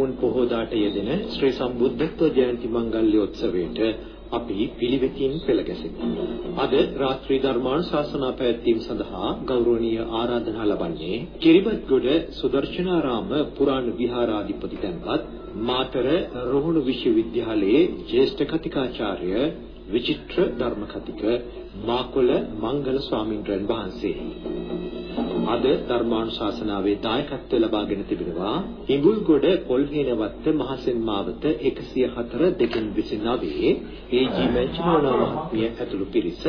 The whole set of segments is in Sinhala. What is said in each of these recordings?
වෙසක් පුන් පොහෝ දාට යෙදෙන ශ්‍රී සම්බුද්ධත්ව ජයන්ති මංගල්‍යෝත්සවයට අපි පිළිවෙතින් පෙළ ගැසෙමු. අද රාත්‍රී ධර්මානුශාසනා පැවැත්වීම සඳහා ගෞරවනීය ආරාධනා ලබන්නේ කිරිබත්ගොඩ සුදර්ශනාරාම පුරාණ විහාරාධිපති තැන්පත් මාතර රුහුණු විශ්වවිද්‍යාලයේ ජ්‍යෙෂ්ඨ කතිකාචාර්ය විචිත්‍ර ධර්ම කතික මාකොළ මංගල ස්වාමින්ද්‍රයන් වහන්සේ අද ධර්මානුශාසනාවේ දායකත්වය ලබාගෙන තිබෙනවා. ඉඟුල්ගොඩ පොල්හේනවත්ත මහසෙන් මාවත 104 දෙකින් 29 ඒජී මැචිනෝනා මහත්මිය ඇතුළු පිරිස.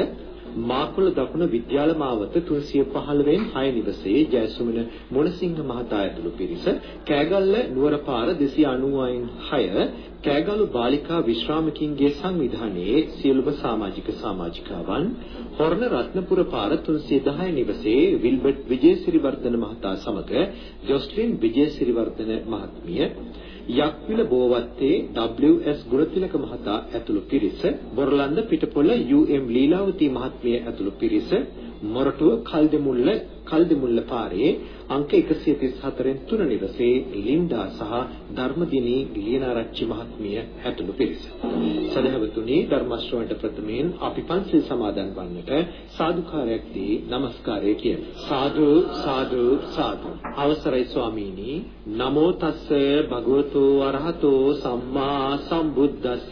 මාකුල දකුණ විද්‍යාල මාවත 315 වෙනි 6 නිවසේ ජයසුමන මොනසිංහ මහතා ඇතුළු පිරිස කෑගල්ල නුවරපාර 290 6 කෑගල්ලු බාලිකා විශ්‍රාමිකින්ගේ සංවිධානයේ සියලුම සමාජික සමාජිකාවන් හොරණ රත්නපුර පාර 310 නිවසේ විල්බර්ට් විජේසිරිවර්ධන මහතා සමග ජොස්ලින් විජේසිරිවර්ධන මහත්මිය යක්විල බෝවත්තේ WS ගුණතිලක මහතා ඇතුළු පිරිස බොරලන්ද පිටපොළ UM ලීලාවතී මහත්මිය ඇතුළු පිරිස මොරටුව කල්දෙමුල්ල කල්දෙමුල්ල පාරේ අංක 134න් 3 නිවසේ ලින්ඩා සහ ධර්මදිනී ලියනාරච්චි මහත්මිය ඇතුළු පිරිස. සදහවතුනි ධර්ම ශ්‍රවණට ප්‍රථමයෙන් අපි පන්සිල් සමාදන් වන්නට සාදුකාරයක් දී নমස්කාරය කියමු. සාදු සාදු සාදු. අවසරයි ස්වාමීනි. නමෝ තස්ස භගවතු අරහතෝ සම්මා සම්බුද්දස්ස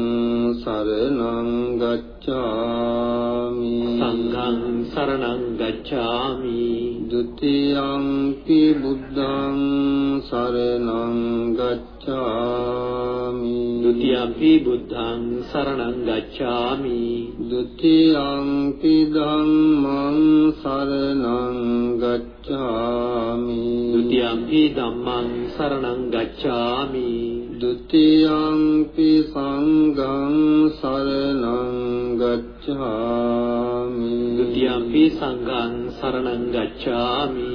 සරණං ගච්ඡාමි. සංඝං සරණං ගච්ඡාමි. ဒ ුතියංපි බුද්ධං සරණං ගච්ඡාමි ဒ ුතියංපි බුද්ධං සරණං ගච්ඡාමි ဒ ුතියංපි ධම්මං සරණං ගච්ඡාමි ဒ ුතියංපි ධම්මං සරණං ගච්ඡාමි ဒ ුතියංපි සංඝං සරණං ගච්ඡාමි ဒ ුතියංපි සංඝං සරණං ගච්ඡාමි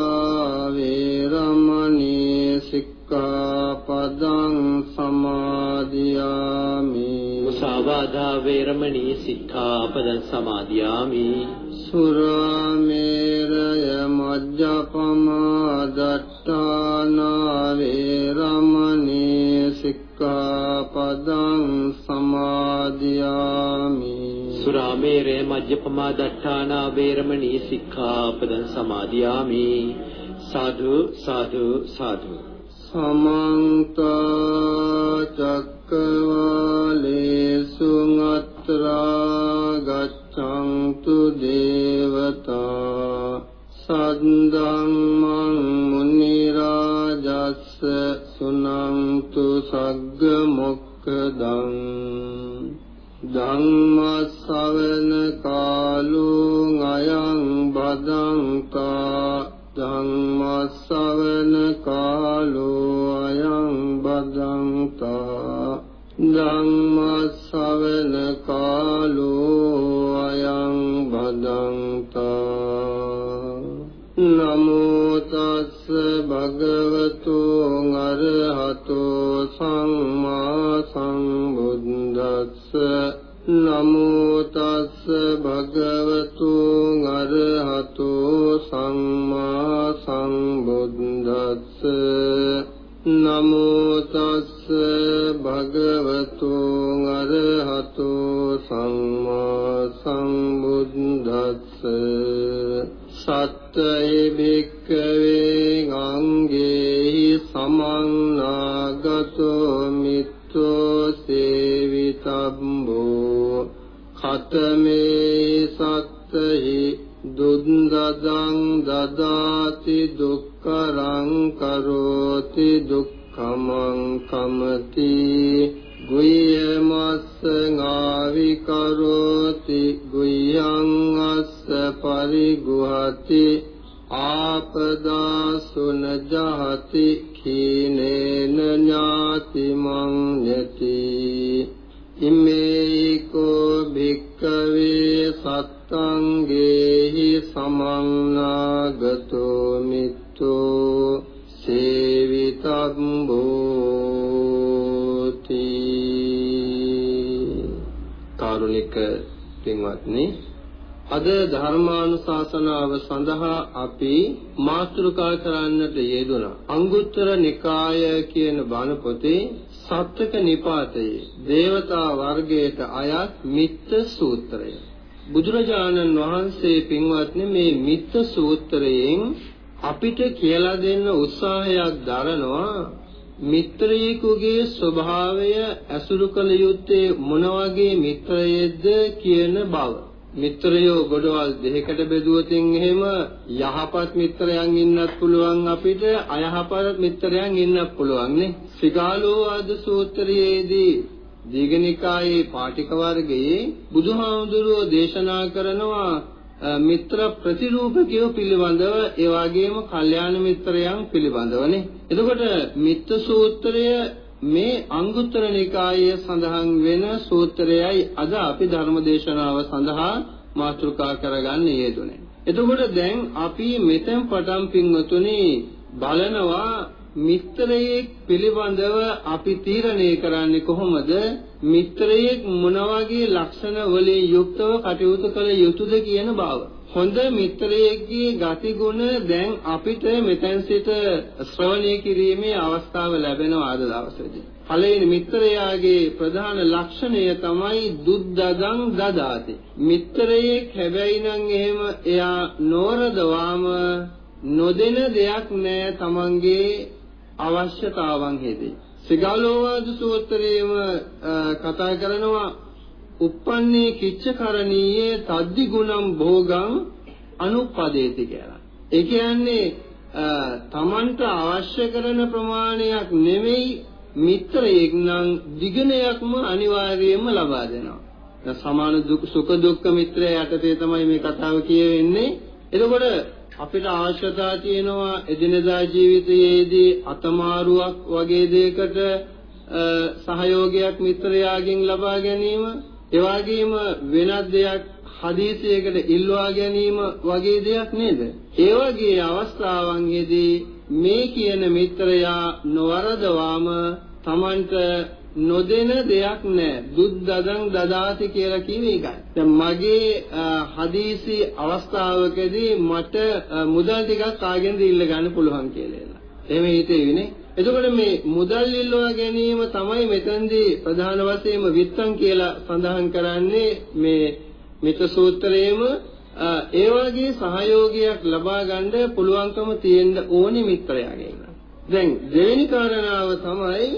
මුසාවාදා වේරමණී සික්ඛාපදං සමාදියාමි. සුරාමේරය මජ්ජපමා දට්ඨානා වේරමණී සික්ඛාපදං සමාදියාමි. සුරාමේරය මජ්ජපමා දට්ඨානා වේරමණී සික්ඛාපදං සමාදියාමි. සාදු සාදු සාදු. සමන්ත රාජස්ස සුනන්තු සග්ග මොක්ඛදං ධම්මස්සවන සත්තංගේහි සමන්නාගතෝ මිත්තෝ සේවිතබ්බෝති කාරුණික පින්වත්නි අද ධර්මානුශාසනාව සඳහා අපි මාතෘකා කරන්නට යෙදුණා අංගුත්තර නිකාය කියන බණ පොතේ සත්‍යක නිපාතයේ දේවතා වර්ගයට අයත් මිත්ත සූත්‍රය. බුදුරජාණන් වහන්සේ පින්වත්නි මේ මිත්ත සූත්‍රයෙන් අපිට කියලා දෙන්න උත්සාහයක් දරනවා මිත්‍රයෙකුගේ ස්වභාවය ඇසුරු කළ යුත්තේ මොන වගේ මිත්‍රයෙක්ද කියන බව. මිත්‍රයෝ ගොඩවල් දෙකකට බෙදුවතින් එහෙම යහපත් මිත්‍රයන් ඉන්නත් පුළුවන් අපිට අයහපත් මිත්‍රයන් ඉන්නත් පුළුවන් නේ. සිගාලෝ ආද සූත්‍රයේදී දීඝනිකායේ පාටික වර්ගයේ බුදුහාමුදුරුවෝ දේශනා කරනවා මිත්‍ර ප්‍රතිරූපකයෝ පිළිබඳව ඒ වගේම කල්යාණ මිත්‍රයන් පිළිබඳවනේ. එතකොට මිත්‍ර සූත්‍රය මේ අංගුත්තර නිකායේ සඳහන් වෙන සූත්‍රයයි අද අපි ධර්ම දේශනාව සඳහා මාතෘකා කරගන්න යෙදුනේ. එතකොට දැන් අපි මෙතෙන් පටන් පින්වතුනි බලනවා මිත්‍රයෙක් පිළිබඳව අපි තීරණය කරන්නේ කොහොමද මිත්‍රයෙක් මොන වගේ ලක්ෂණ වලින් යුක්තව කටයුතු කළ යුතුද කියන බව හොඳ මිත්‍රයෙක්ගේ ගතිගුණ දැන් අපිට මෙතෙන් සිට ශ්‍රවණය කිරීමේ අවස්ථාව ලැබෙනවා අද දවසේදී. පළවෙනි මිත්‍රයාගේ ප්‍රධාන ලක්ෂණය තමයි දුද්දදං දදාති. මිත්‍රයෙක් හැබැයි නම් එහෙම එයා නෝරදවාම නොදෙන දෙයක් නෑ තමන්ගේ අවශ්‍යතාවන් හේදී. සිගාලෝවාද සූත්‍රයේම කතා කරනවා uppannē කිච්චකරණීයේ තද්දි ගුණම් භෝගං අනුපදේති කියලා. ඒ කියන්නේ තමන්ට අවශ්‍ය කරන ප්‍රමාණයක් නෙමෙයි මිත්‍රයෙක් නම් දිගණයක්ම අනිවාර්යයෙන්ම ලබා දෙනවා. දැන් සමාන දුක් සුඛ දුක්ඛ මිත්‍රය යටතේ තමයි මේ කතාව කියවෙන්නේ. එතකොට අපිට අවශ්‍යතා තියෙනවා එදිනදා ජීවිතයේදී අතමාරුවක් වගේ දෙයකට සහයෝගයක් මිත්‍රයාගෙන් ලබා ගැනීම ඒ වගේම වෙනත් දෙයක් හදිසියකට ඉල්වා ගැනීම වගේ දෙයක් නේද? ඒ වගේ අවස්ථාවන්ගෙදී මේ කියන මිත්‍රයා නොවරදවාම Tamanට නොදෙන දෙයක් නැහැ. දුද්දදං දදාති කියලා කිව්වේ ඒකයි. දැන් මගේ හදිසි අවස්ථාවකදී මට මුදල් ටිකක් කාගෙන්ද ඉල්ල ගන්න පුළුවන් කියලා. එහෙම හිතෙවිනේ. එතකොට මේ මුදල් ඉල්ලවා ගැනීම තමයි මෙතෙන්දී ප්‍රධාන වශයෙන්ම විත්තම් කියලා සඳහන් කරන්නේ මේ මිත සූත්‍රයේම ඒ වගේ සහයෝගයක් ලබා ගන්න පුළුවන්කම තියෙන්න ඕනේ මිත්‍රයාගෙන්. දැන් දෙවෙනි කාරණාව තමයි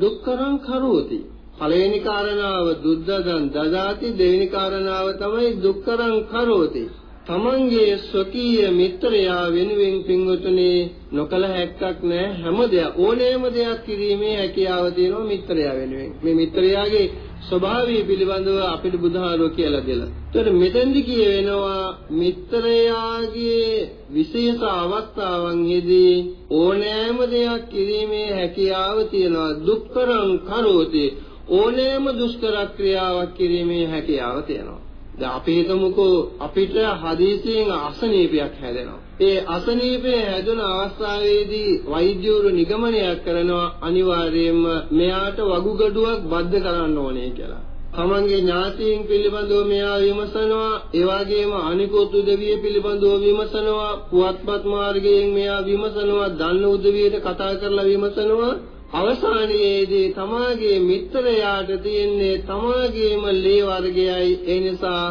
දුක්කරං කරෝති. පළවෙනි කාරණාව දුද්දදන් දදාති දෙවෙනි කාරණාව තමයි දුක්කරං කරෝති. තමන්ගේ ස්වකීය මිත්‍රයා වෙනුවෙන් පින්වතුනි නොකල හැක්කක් නෑ හැම දෙයක් ඕනෑම දෙයක් කිරීමේ හැකියාව තියෙනවා මිත්‍රයා වෙනුවෙන් මේ මිත්‍රයාගේ ස්වභාවය පිළිබඳව අපිට බුදුහාරෝ කියලා දෙලා. ඒතර මෙතෙන්දි කියවෙනවා මිත්‍රයාගේ විශේෂ අවස්ථාවන්හිදී ඕනෑම දෙයක් කිරීමේ හැකියාව තියෙනවා දුක්කරං කරෝති ඕනෑම දුෂ්කර ක්‍රියාවක් කිරීමේ හැකියාව තියෙනවා. දැන් අපි හිතමුකෝ අපිට හදිසියෙන් අසනීපයක් හැදෙනවා. ඒ අසනීපය හැදුන අවස්ථාවේදී වෛද්‍යවරු නිගමනයක් කරනවා අනිවාර්යයෙන්ම මෙයාට වගුගඩුවක් බද්ධ කරන්න ඕනේ කියලා. තමන්ගේ ඥාතීන් පිළිබඳව මෙයා විමසනවා ඒ වගේම අනිකුත් උදවිය පිළිබඳව විමසනවා පුවත්පත් මාර්ගයෙන් මෙයා විමසනවා දන්න උදවියට කතා කරලා විමසනවා අවසානයේදී තමාගේ මිත්‍රයාට තියෙන්නේ තමාගේම ලේ වර්ගයයි. ඒ නිසා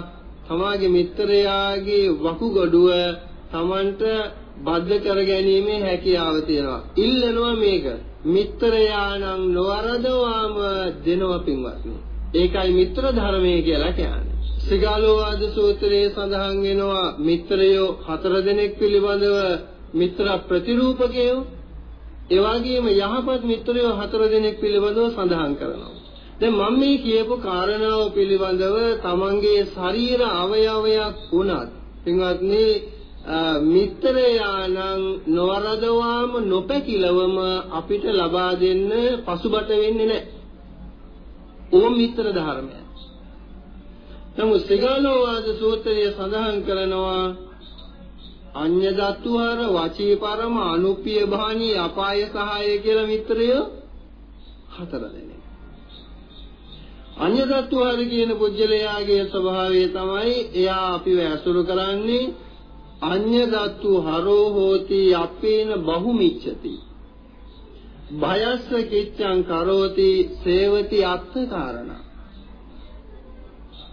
තමාගේ මිත්‍රයාගේ වකුගඩුව තමන්ට බද්ධ කර ගැනීමේ හැකියාව තියෙනවා. ඉල්ලනවා මේක. මිත්‍රයානම් නොවරදවාම දෙනවා පින්වත්නි. ඒකයි මිත්‍ර ධර්මය කියලා කියන්නේ. සිගාලෝවාද සූත්‍රයේ සඳහන් වෙනවා මිත්‍රයෝ හතර දෙනෙක් පිළිබඳව මිත්‍ර ප්‍රතිරූපකයෝ ඒ වගේම යහපත් මිත්‍රයෝ හතර දෙනෙක් පිළිබඳව සඳහන් කරනවා. දැන් මම මේ කියපු කාරණාව පිළිබඳව තමන්ගේ ශරීර අවයවයක් වුණත් පින්වත්නි මිත්‍රයානම් නොවරදවාම නොපැකිලවම අපිට ලබා දෙන්න පසුබට වෙන්නේ නැහැ. ඕම මිත්‍ර ධර්මය. නමුත් සිගාලෝවාද සූත්‍රයේ සඳහන් කරනවා අඤ්‍ය දත්තුහර වචී පරම අනුප්පිය භාණී අපාය සහාය කියලා මිත්‍රයෝ හතර දෙනෙක්. අඤ්‍ය දත්තුහර කියන පුජ්‍යලයාගේ ස්වභාවය තමයි එයා අපිව ඇසුරු කරන්නේ අඤ්‍ය දත්තු හරෝ හෝති අපේන බහුමිච්ඡති. භයස්ස කිච්ඡං කරෝති සේවති අත්ථ කාරණා.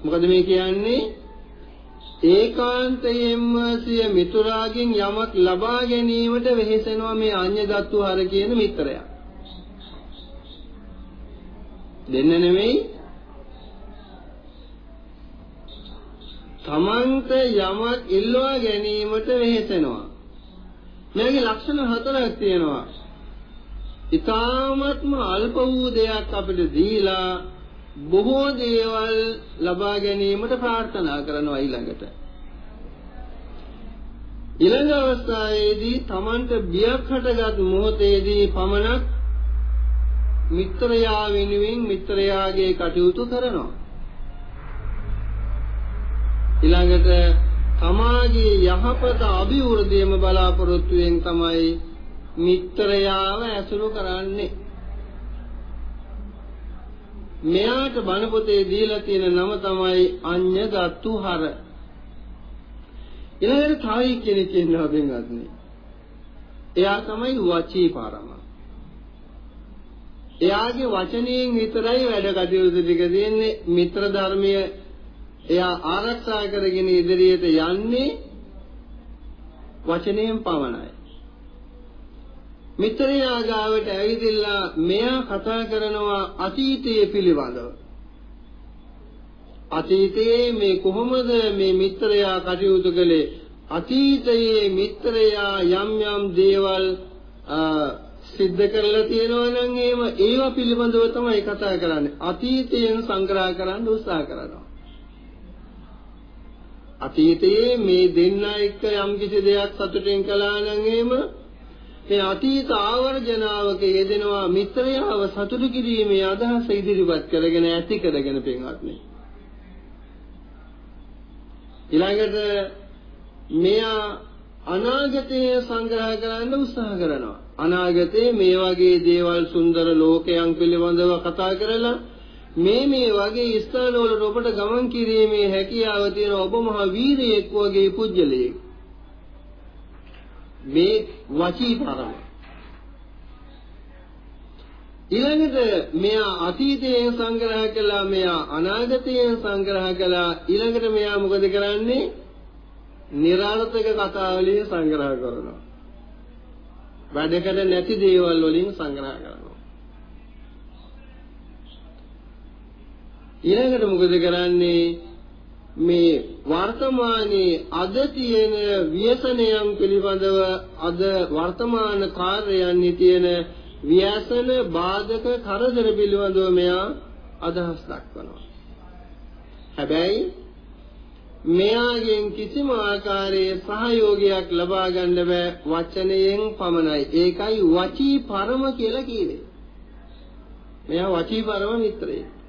මොකද මේ කියන්නේ ඒකාන්තයෙන්ම සිය මිතුරාගෙන් යමක් ලබා ගැනීමට වෙහෙසෙනවා මේ අඤ්‍ය දත්තු හර කියන මිත්‍රයා. දෙන්න නෙමෙයි තමන්ට යමක් ඉල්ලවා ගැනීමට වෙහෙසෙනවා. මේකේ ලක්ෂණ හතරක් තියෙනවා. ඊ타ත්ම අල්ප වූ දෙයක් අපිට දීලා බොහෝ දේවල් ලබා ගැනීමට ප්‍රාර්ථනා කරනවා ඊළඟට. ඊළඟ අවස්ථාවේදී Tamanට බියක් හටගත් මොහොතේදී පමණක් මිත්‍රයා වෙනුවෙන් මිත්‍රයාගේ කටයුතු කරනවා. ඊළඟට තමාගේ යහපත අභිවෘද්ධියම බලාපොරොත්තුෙන් තමයි මිත්‍රයාව ඇසුරු කරන්නේ. මෙයාට බණ පොතේ දීලා තියෙන නම තමයි අඤ්ඤ දත්තු හර. ඊළඟට තවයි කෙනෙක් ඉන්නවා බෙන්වත්නි. එයා තමයි වචී පරම. එයාගේ වචනයෙන් විතරයි වැඩ කටයුතු ටික දෙන්නේ මිත්‍ර ධර්මයේ එයා ආරක්ෂා කරගෙන ඉදිරියට යන්නේ වචනයෙන් පමණයි. මිත්‍රයා ගාවට ඇවිදilla මෙයා කතා කරනවා අතීතයේ පිළිබඳව. අතීතයේ මේ කොහොමද මේ මිත්‍රයා කටයුතු කළේ? අතීතයේ මිත්‍රයා යම් යම් දේවල් සිද්ධ කරලා තියෙනවා නම් එහෙම ඒවා පිළිබඳව තමයි කතා කරන්නේ. අතීතයෙන් සංග්‍රහ කරන්න උත්සාහ කරනවා. අතීතයේ මේ දෙන්න එක්ක යම් කිසි දෙයක් සතුටින් කළා නම් එහෙම මේ අතීත ආවර්ජනාවක යෙදෙනවා මිත්‍රයාව සතුටු කිරීමේ අදහස ඉදිරිපත් කරගෙන ඇති කරගෙන පින්වත්නි. ඊළඟට මෙයා අනාගතයේ සංග්‍රහ කරන්න උත්සාහ කරනවා. අනාගතයේ මේ වගේ දේවල් සුන්දර ලෝකයන් පිළිබඳව කතා කරලා මේ මේ වගේ ස්ථානවලට ඔබට ගමන් කිරීමේ හැකියාව තියෙන ඔබ මහ වීරයෙක් වගේ පුජ්‍යලයෙක්. මේ වචී පරම. ඊළඟට මෙයා අතීතයෙන් සංග්‍රහ කළා මෙයා අනාගතයෙන් සංග්‍රහ කළා. ඊළඟට මෙයා මොකද කරන්නේ? නිරාර්ථක කතා වලින් සංග්‍රහ කරනවා. වැඩකට නැති දේවල් වලින් සංග්‍රහ කරනවා. ඊළඟට මොකද කරන්නේ? මේ වර්තමානයේ අද තියෙන ව්‍යසනයන් පිළිබඳව අද වර්තමාන කාර්යයන්හි තියෙන ව්‍යසන බාධක කරදර පිළිබඳව මෙයා අදහස් දක්වනවා. හැබැයි මෙයාගෙන් කිසිම ආකාරයේ සහයෝගයක් ලබා ගන්න බෑ වචනයෙන් පමණයි. ඒකයි වචී පරම කියලා කියන්නේ. මෙයා වචී පරම මිත්‍රයෙක්.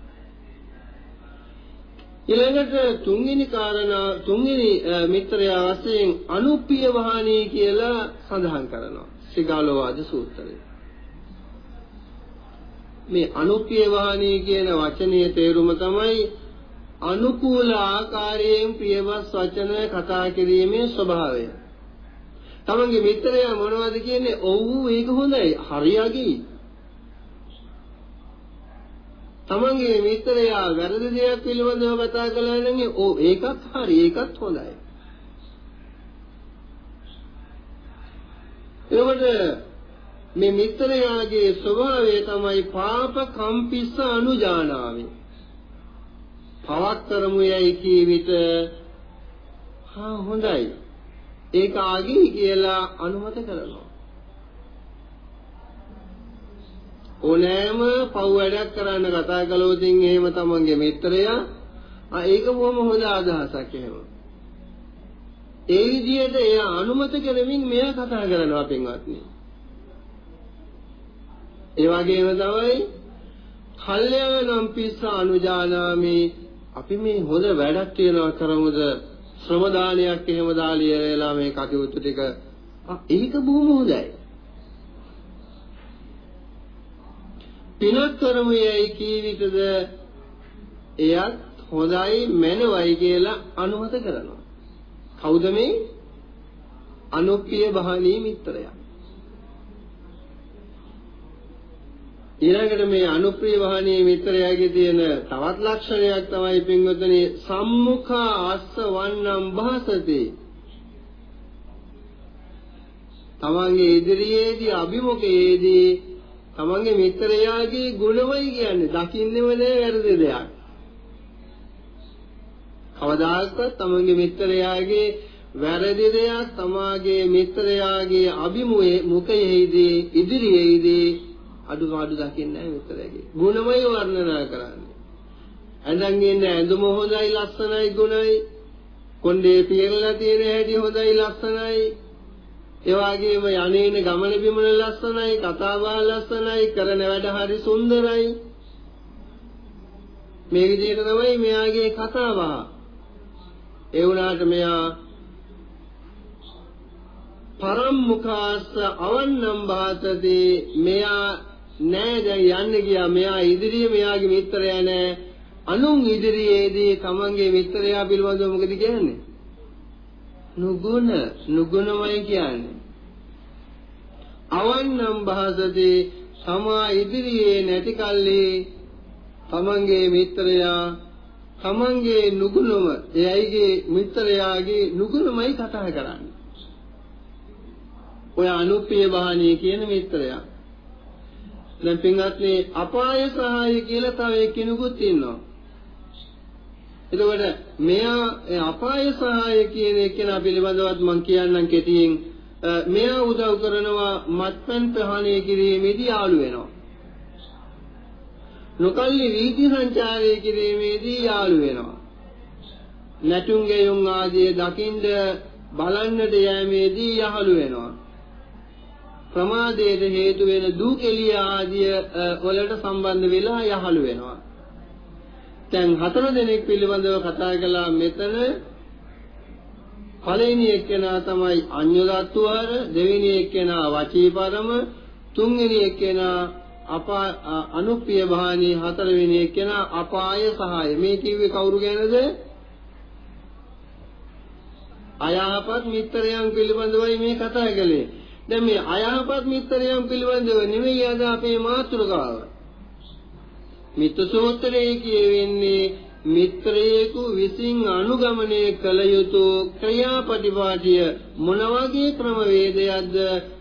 ඊළඟට තුන්වෙනි කාරණා තුන්වෙනි මිත්‍රයා වශයෙන් අනුප්පිය වහණී කියලා සඳහන් කරනවා. සිගාලෝවාද සූත්‍රයේ. මේ අනුප්පිය වහණී කියන වචනේ තේරුම තමයි අනුකූල ආකාරයෙන් ප්‍රියවත් වචන කතා කිරීමේ ස්වභාවය. තමන්ගේ මිත්‍රයා මොනවද කියන්නේ? ඔව් ඒක හොඳයි. හරියගේ. තමන්ගේ මිත්‍රයා වැරදි දෙයක් පිළිබඳව කතා කළා නම් ඔව් ඒකත් හරි. ඒකත් හොඳයි. එතකොට මේ මිත්‍රයාගේ ස්වභාවය තමයි පාප කම්පිස්ස අනුජානාවේ පවක් කරමු යයි කී විට හා හොඳයි ඒක ආගී කියලා අනුමත කරනවා ඕනෑම පව් වැඩක් කරන්න කතා කළොත් එහෙම තමන්ගේ මිත්‍රයා ආ ඒක බොහොම හොඳ අදහසක් එහෙම. ඒ විදිහට එයා අනුමත කරමින් මෙයා කතා කරනවා පින්වත්නි. ඒ වගේම තමයි කල්යාණම් පිස්ස අනුජානාමි අපි මේ හොඳ වැඩක් තියනවා කරමුද? ශ්‍රම දානයක් එහෙම දාලියලා මේ කටයුතු ටික. ඒක බොහොම හොඳයි. පිනක් කරමු යයි කී විටද එයත් හොඳයි මැනවයි කියලා අනුමත කරනවා. කවුද මේ? අනුප්පිය බහණී මිත්‍රයා. ඊළඟට මේ අනුප්‍රිය වහණී මිත්‍රයාගේ තියෙන තවත් ලක්ෂණයක් තමයි පින්වතුනි සම්මුඛා අස්ස වන්නම් භාසති තමන්ගේ ඉදිරියේදී අභිමුඛයේදී තමන්ගේ මිත්‍රයාගේ ගුණමයි කියන්නේ දකින්නෙම නෑ වැරදි දෙයක් කවදාකවත් තමන්ගේ මිත්‍රයාගේ වැරදි දෙයක් තමාගේ මිත්‍රයාගේ අභිමුඛයේදී ඉදිරියේදී අඩුපාඩු දකින්නේ නැහැ මිත්‍රයාගේ. ගුණමය වර්ණනා කරන්නේ. ඇඳන් ඉන්න ඇඳුම හොඳයි ලස්සනයි ගුණයි. කොණ්ඩේ පියරලා තියෙන හැටි හොඳයි ලස්සනයි. ඒ වගේම යන්නේන ගමන බිමන ලස්සනයි, කතා බහ ලස්සනයි, කරන වැඩ හරි සුන්දරයි. මේ විදිහට තමයි මෙයාගේ කතා බහ. ඒ වුණාට මෙයා පරම්මුඛාස්ස අවන්නම් භාතති මෙයා නෑ දැන් යන්න ගියා මෙයා ඉදිරියේ මෙයාගේ මිත්‍රයා නෑ අනුන් ඉදිරියේදී තමන්ගේ මිත්‍රයා පිළිබඳව මොකද කියන්නේ නුගුණ නුගුණමයි කියන්නේ. අවන්නම් භාසදී තමා ඉදිරියේ නැති කල්ලි තමන්ගේ මිත්‍රයා තමන්ගේ නුගුණම එයයිගේ මිත්‍රයාගේ නුගුණමයි කතා කරන්නේ. ඔය අනුප්පිය බහණී කියන මිත්‍රයා. දැන් පින්වත්නි අපාය සහාය කියලා තව එක්කෙනෙකුත් ඉන්නවා. එතකොට මෙයා අපාය සහාය කියන එක්කෙනා පිළිබඳවත් මම කියන්නම් කෙටියෙන් මෙයා උදව් කරනවා මත්පැන් ප්‍රහාණය කිරීමේදී යාළු වෙනවා. නොකල්ලි වීදි සංචාරය කිරීමේදී යාළු වෙනවා. නැටුම් ගෙයුම් ආදී දකින්ද බලන්නට යෑමේදී යහළු වෙනවා. ප්‍රමාදයට හේතු වෙන දූකෙලිය ආදිය වලට සම්බන්ධ වෙලා යහළු වෙනවා. දැන් හතර දෙනෙක් පිළිබඳව කතා කළා මෙතන. පළවෙනි එක්කෙනා තමයි අඤ්ඤදත්තුවර දෙවෙනි එක්කෙනා වචීපරම තුන්වෙනි එක්කෙනා අපා අනුප්පිය භානී හතරවෙනි එක්කෙනා අපාය සහාය. මේ කිව්වේ කවුරු ගැනද? අයහපත් මිත්‍රයන් පිළිබඳවයි මේ කතා කළේ. දැන් මේ අයහපත් මිත්‍රයන් පිළිබඳව නෙමෙයි අද අපේ මාතෘකාව. මිත්‍ර සූත්‍රයේ කියවෙන්නේ මිත්‍රයෙකු විසින් අනුගමනය කළ යුතු ක්‍රියාපටිපාටිය මොන වගේ ක්‍රමවේදයක්ද?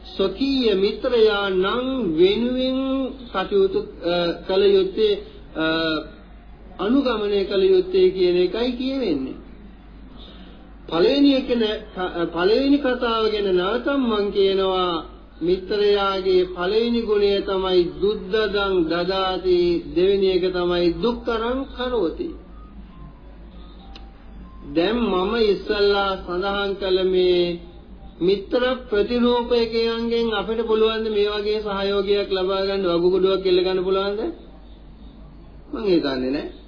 ස්වකීය මිත්‍රයා නම් වෙනුවෙන් කටයුතු කළ යුත්තේ අනුගමනය කළ යුත්තේ කියන එකයි කියවෙන්නේ. පළවෙනි එක පළවෙනි කතාව ගැන නැවතම් මම කියනවා මිත්‍රයාගේ පළවෙනි ගුණය තමයි දුද්දදං දදාති. දෙවෙනි එක තමයි දුක්කරං කරෝති. දැන් මම ඉස්සල්ලා සඳහන් කළ මේ මිත්‍ර ප්‍රතිරූපකයන්ගෙන් අපිට පුළුවන් මේ වගේ සහයෝගයක් ලබා ගන්න වගුගඩුවක් එල්ල ගන්න පුළුවන්ද? මම හිතන්නේ නැහැ.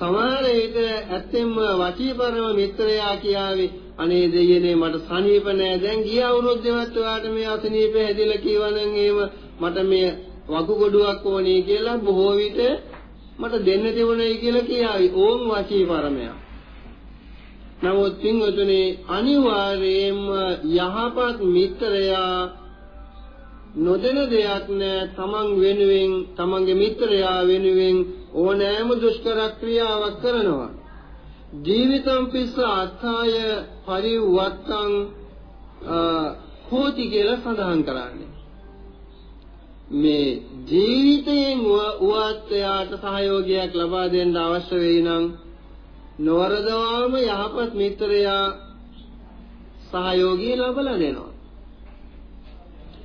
සමහර විට ඇත්තෙන්ම වචීපරම මිත්‍රයා කියාවේ අනේ දෙයනේ මට සනීප නෑ. දැන් ගිය අවුරුද්දේවත් ඔයාට මේ අසනීප හැදිලා කියවනම් එහෙම මට මේ වකුගඩුවක් ඕනේ කියලා බොහෝ විට මට දෙන්න තිබුණයි කියලා කියාවි. ඕම් වචීපරමයා නමුත් පින්වතුනි අනිවාර්යයෙන්ම යහපත් මිත්‍රයා නොදෙන දෙයක් නෑ. තමන් වෙනුවෙන් තමන්ගේ මිත්‍රයා වෙනුවෙන් ඕනෑම දුෂ්කර ක්‍රියාවක් කරනවා. ජීවිතම් පිස්ස අත්ථාය පරිවත්තං හෝති කියලා සඳහන් කරන්නේ. මේ ජීවිතයෙන් උවත් එයාට සහයෝගයක් ලබා දෙන්න අවශ්‍ය වෙයි නම් නොවරදවාම යහපත් මිත්‍රයා සහයෝගී ලබලා දෙනවා.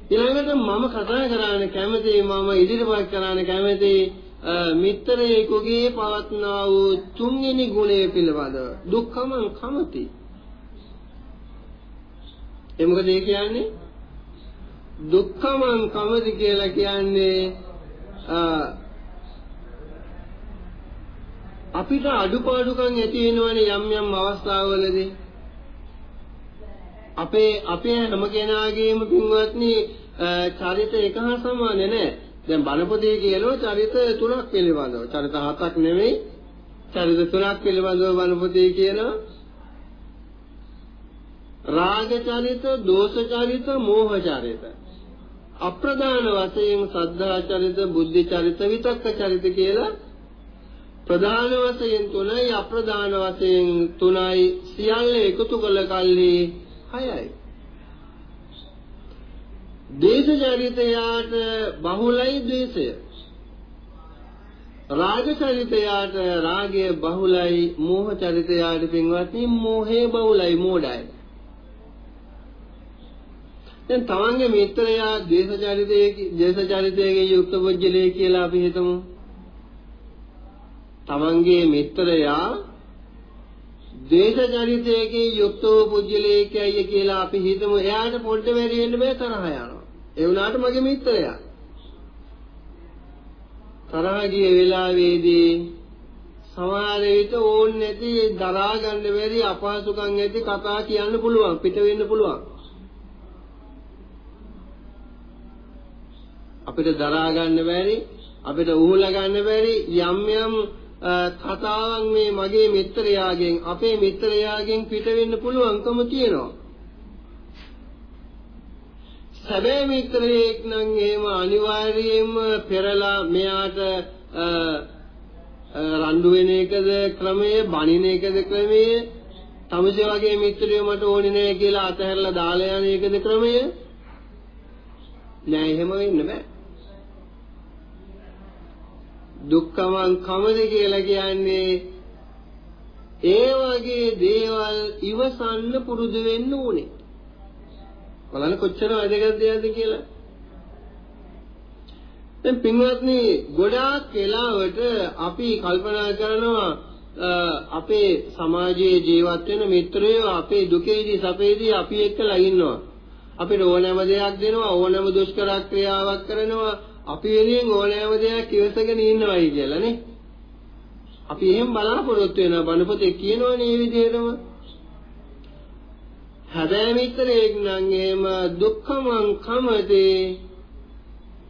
ඊළඟට මම කතා කරන්න කැමති මම ඉදිරිපත් කරන්න කැමති මිත්‍රයෙකුගේ පවත්නා වූ තුන්වෙනි ගුණය පිළිබඳව දුක්ඛම කමති. ඒ මොකද ඒ කියන්නේ? දුක්ඛම කමති කියලා කියන්නේ අපිට අඩුපාඩුකම් ඇති වෙනවනේ යම් යම් අවස්ථාවලදී අපේ අපේ හැම කෙනාගේම පින්වත්නි චරිත එක හා සමාන නැහැ. දැන් බණපොතේ කියනවා චරිත තුනක් පිළිබඳව. චරිත හතක් නෙමෙයි. චරිත තුනක් පිළිබඳව බණපොතේ කියනවා. රාග චරිත, දෝෂ චරිත, මෝහ චරිත. අප්‍රධාන වශයෙන් සද්ධා චරිත, බුද්ධි චරිත, විතක්ක චරිත කියලා ප්‍රධාන වශයෙන් තුනයි අප්‍රධාන වශයෙන් තුනයි සියල්ල එකතු කළ කල්හි හයයි. දේශ චරිතයාට බහුලයි ද්වේෂය. රාග චරිතයාට රාගය බහුලයි මෝහ චරිතයාට පින්වත්නි මෝහය බහුලයි මෝඩයි. දැන් තමන්ගේ මිත්‍රයා දේශ චරිතයේ දේශ චරිතයේ යුක්ත පුජ්‍යලේ කියලා අපි හිතමු. තමන්ගේ මිත්‍රයා දේශ චරිතයේ යුක්ත වූ පුජ්‍යලේකයයි කියලා අපි හිතමු. එයාට පොඩ්ඩ වැඩි වෙන්න බෑ තරහ යනවා. ඒ වුණාට මගේ මිත්‍රයා. තරහ ගිය වෙලාවේදී සමහර විට ඕන් නැති දරා ගන්න බැරි අපහසුකම් ඇති කතා කියන්න පුළුවන් පිට වෙන්න පුළුවන්. අපිට දරා ගන්න බැරි අපිට උහුලා ගන්න බැරි යම් යම් කතාවක් මේ මගේ මිත්‍රයාගෙන් අපේ මිත්‍රයාගෙන් පිට වෙන්න පුළුවන්කම තියෙනවා. සැබෑ මිත්‍රයෙක් නම් එහෙම අනිවාර්යයෙන්ම පෙරලා මෙයාට රණ්ඩු වෙන එකද ක්‍රමය, බණින එකද ක්‍රමය, තමසේ වගේ මිත්‍රයෝ මට ඕනේ නැහැ කියලා අතහැරලා දාලා යන එකද ක්‍රමය? නෑ එහෙම වෙන්න බෑ. දුක්ඛමං කමද කියලා කියන්නේ ඒ වගේ දේවල් ඉවසන්න පුරුදු වෙන්න ඕනේ. බලන්න කොච්චර වැදගත් දෙයක්ද කියලා. දැන් පින්වත්නි ගොඩාක් වෙලාවට අපි කල්පනා කරනවා අපේ සමාජයේ ජීවත් වෙන මිත්‍රයෝ අපේ දුකේදී සැපේදී අපි එක්කලා ඉන්නවා. අපිට ඕනෑම දෙයක් දෙනවා ඕනෑම දුෂ්කර ක්‍රියාවක් කරනවා අපි වෙනුවෙන් ඕනෑම දෙයක් ඉවසගෙන ඉන්නවයි කියලා නේ. අපි එහෙම බලාපොරොත්තු වෙනවා බණපොතේ කියනවනේ මේ විදිහටම. හැබැයි මිත්‍රයෙක් නම් එහෙම දුක්ඛමං කමතේ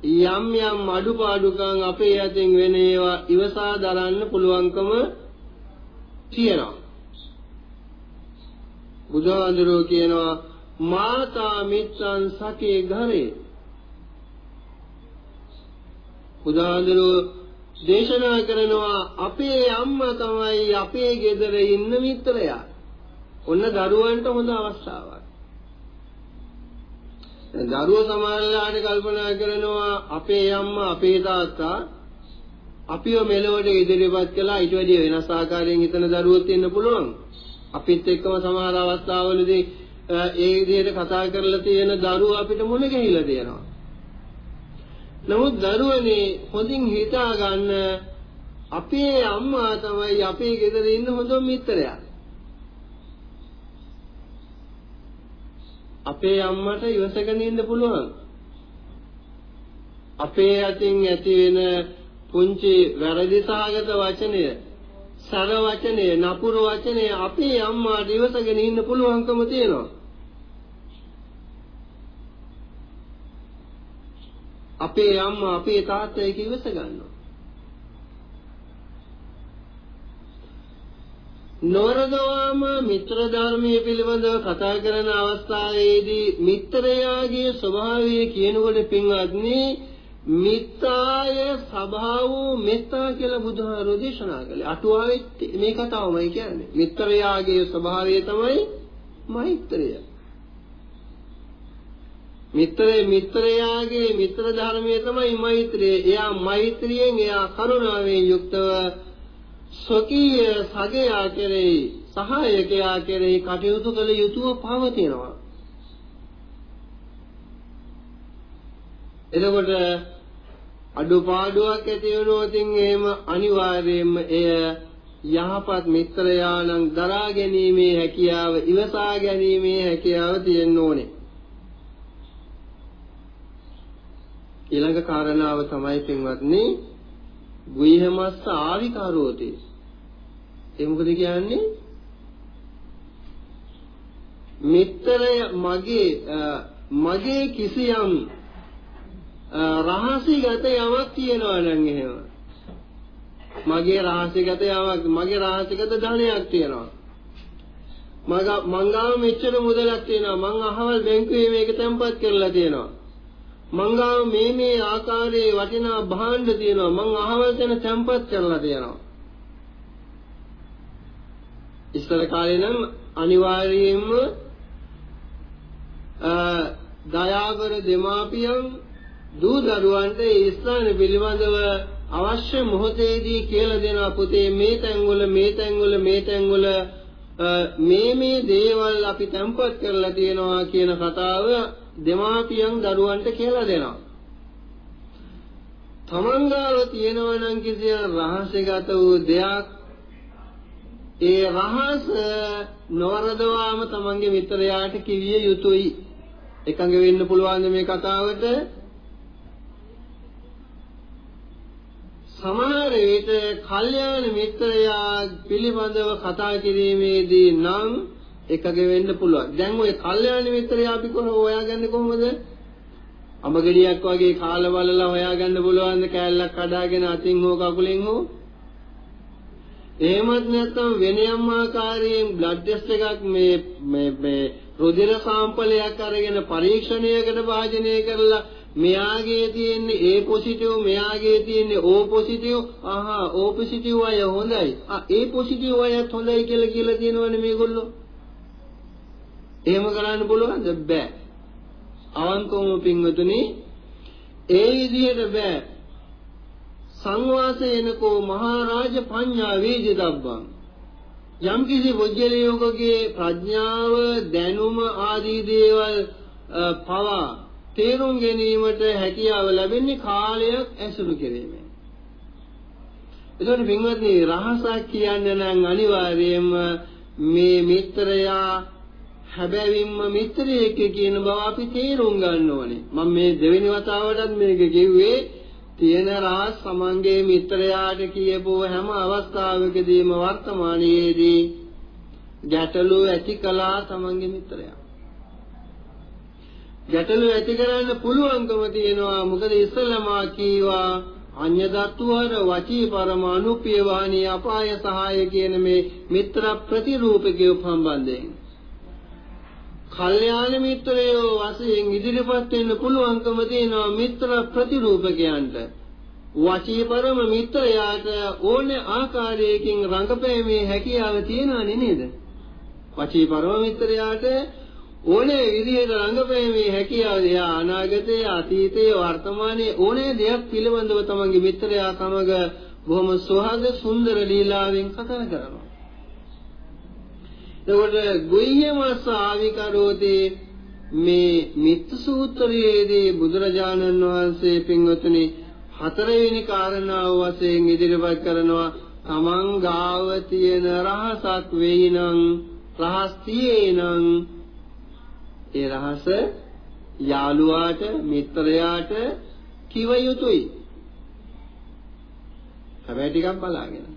යම් යම් අඩුපාඩුකම් අපේ යතින් වෙන ඒවා ඉවසා දරන්න පුළුවන්කම තියෙනවා. බුදුහාඳුරෝ කියනවා මාතා මිත්‍රං සකේ ঘরে බුදුහාඳුරෝ දේශනා කරනවා අපේ අම්මා තමයි අපේ ගෙදර ඉන්න මිත්‍රයා. ඔන්න දරුවන්ට හොඳ අවස්ථාවක්. දරුවෝ සමහරලාට කල්පනා කරනවා අපේ අම්මා අපේ තාත්තා අපිව මෙලොවට ඉදිරියපත් කළා ඊට වැඩිය වෙනස් ආකාරයෙන් හිතන දරුවොත් ඉන්න පුළුවන්. අපිත් එක්කම සමහර අවස්ථාවලදී ඒ විදිහට කතා කරලා තියෙන දරුවෝ අපිට මුණ ගැහිලා දෙනවා. නමුත් දරුවනේ හොඳින් හිතා ගන්න අපේ අම්මා තමයි අපේ ගෙදර ඉන්න හොඳම මිත්‍රයා. අපේ අම්මට ඉවසගෙන ඉන්න පුළුවන්. අපේ අතින් ඇති වෙන පුංචි වැරදි සහගත වචනය, සර වචනය, නපුරු වචනය අපේ අම්මාට ඉවසගෙන ඉන්න පුළුවන්කම තියෙනවා. අපේ අම්මා අපේ තාත්තා ඒක ඉවස ගන්නවා. නොරදවාම මිත්‍ර ධර්මයේ පිළිබඳව කතා කරන අවස්ථාවේදී මිත්‍රයාගේ ස්වභාවය කියනකොට පින්වත්නි මිත්තාය ස්වභාව මෙත්තා කියලා බුදුහාරෝ දේශනා කළේ. අටුවාවේ මේ කතාවමයි කියන්නේ. මිත්‍රයාගේ ස්වභාවය තමයි මෛත්‍රය. මිත්‍රේ මිත්‍රයාගේ මිත්‍ර ධර්මයේ තමයි මෛත්‍රිය. එයා මෛත්‍රියෙන් එයා කරුණාවෙන් යුක්තව ස්වකීය සගයා කෙරෙහි සහායකයා කෙරෙහි කටයුතු කළ යුතුව පවතිනවා. එතකොට අඩුපාඩුවක් ඇති වුණොත් එහෙම අනිවාර්යයෙන්ම එය යහපත් මිත්‍රයාණන් දරා ගැනීමේ හැකියාව ඉවසා ගැනීමේ හැකියාව තියෙන්න ඕනේ. ඊළඟ කාරණාව තමයි පින්වත්නි ගුයිහමස්ස ආවිකාරෝති. ඒ මොකද කියන්නේ? මිත්‍රය මගේ මගේ කිසියම් රහසිගත යමක් තියෙනවා නම් එහෙම මගේ රහසිගත යමක් මගේ රහසිගත ධනයක් තියෙනවා මග මංගාව මෙච්චර මුදලක් තියෙනවා මං අහවල් බැංකුවේ මේක තැන්පත් කරලා තියෙනවා මංගාව මේ මේ ආකාරයේ වටිනා භාණ්ඩ තියෙනවා. මං අහවල් තැන තැන්පත් කරලා තියෙනවා. ඉස්සර කාලේ නම් අනිවාර්යයෙන්ම දයාකර දෙමාපියන් දූ දරුවන්ට ඒ ස්ථාන පිළිබඳව අවශ්‍ය මොහොතේදී කියලා දෙනවා පුතේ. මේ තැන්වල මේ තැන්වල මේ තැන්වල මේ මේ දේවල් අපි තැම්පත් කරලා තියෙනවා කියන කතාව දෙමාපියන් දරුවන්ට කියලා දෙනවා. තමන්ගාව තියෙනවා නම් කිසියම් රහස්‍යගත වූ දෙයක් ඒ රහස නොවරදවාම තමන්ගේ මිත්‍රයාට කිවිය යුතුයි. එකඟ වෙන්න පුළුවන් මේ කතාවට සමහර විට කල්යාණ මිත්‍රයා පිළිබඳව කතා කිරීමේදී නම් එකග වෙන්න පුළුවන්. දැන් ওই කල්යාණ මිත්‍රයා අපි කොහොම හොයාගන්නේ කොහොමද? අමගඩියක් වගේ කාල බලලා හොයාගන්න පුළුවන් ද කෑල්ලක් කඩාගෙන අතින් හෝ කකුලෙන් හෝ? එහෙමත් නැත්නම් වෙන යම් ආකාරයෙන් බ්ලඩ් ටෙස්ට් එකක් මේ මේ මේ රුධිර සාම්පලයක් අරගෙන පරීක්ෂණයකට භාජනය කරලා මෙයාගේ තියෙන්නේ A පොසිටිව් මෙයාගේ තියෙන්නේ O පොසිටිව් ආහා O පොසිටිව් අය හොඳයි ආ A පොසිටිව් අයත් හොඳයි කියලා කියලා තියෙනවනේ මේගොල්ලෝ එහෙම කරන්න පුළුවන්ද බෑ. අවංකවම පින්වතුනි ඒ විදිහට බෑ. සංවාසයනකෝ මහරජ පඤ්ඤා වේදිතබ්බං යම් කිසි වොජ්ජලියෝගගේ ප්‍රඥාව දැනුම ආදී දේවල් පවා තේරුම් ගැනීමට හැකියාව ලැබෙන්නේ කාලයක් ඇසුරු කිරීමෙන්. එතකොට පින්වත්නි රහසක් කියන්න නම් අනිවාර්යයෙන්ම මේ මිත්‍රයා හැබැවින්ම මිත්‍රයෙක් කියන බව අපි තේරුම් ගන්න ඕනේ. මම මේ දෙවෙනි වතාවටත් මේක කිව්වේ තියෙන රහස් සමංගේ මිත්‍රයාට කියපුව හැම අවස්ථාවකදීම වර්තමානයේදී ගැටලු ඇති කළා තමන්ගේ මිත්‍රයා. ගැටලු ඇති කරන්න පුළුවන්කම තියෙනවා මොකද ඉස්සලමා කීවා අඤ්ඤදත්වර වචී පරමානුප්පිය වාණී අපාය සහාය කියන මේ මිත්‍ර ප්‍රතිරූපකයේ සම්බන්ධයෙන් කල්යාණ මිත්‍රයෝ වශයෙන් ඉදිරිපත් වෙන්න පුළුවන්කම තියෙනවා මිත්‍ර ප්‍රතිරූපකයන්ට වචී පරම මිත්‍රයාට ඕනේ ආකාරයකින් රංගපෑමේ හැකියාව තියෙනවනේ නේද වචී පරම මිත්‍රයාට ඕනේ විදිහට රංගපෑමේ හැකියාව එයා අනාගතයේ අතීතයේ වර්තමානයේ ඕනේ දෙයක් පිළිබඳව තමන්ගේ මිත්‍රයා සමග බොහොම සුහද සුන්දර ලීලාවෙන් කතා කරනවා. එතකොට ගොයියමස්ස ආවිකරෝතේ මේ මිත්‍ත සූත්‍රයේදී බුදුරජාණන් වහන්සේ පින්වතුනි හතරවෙනි කාරණාව වශයෙන් ඉදිරිපත් කරනවා. තමන් ගාව තියෙන රහසක් වෙයි නම් රහස් තියෙනම් ඒ රහස යාළුවාට මිත්‍රයාට කිව යුතුයි. හැබැයි ටිකක් බලාගෙන.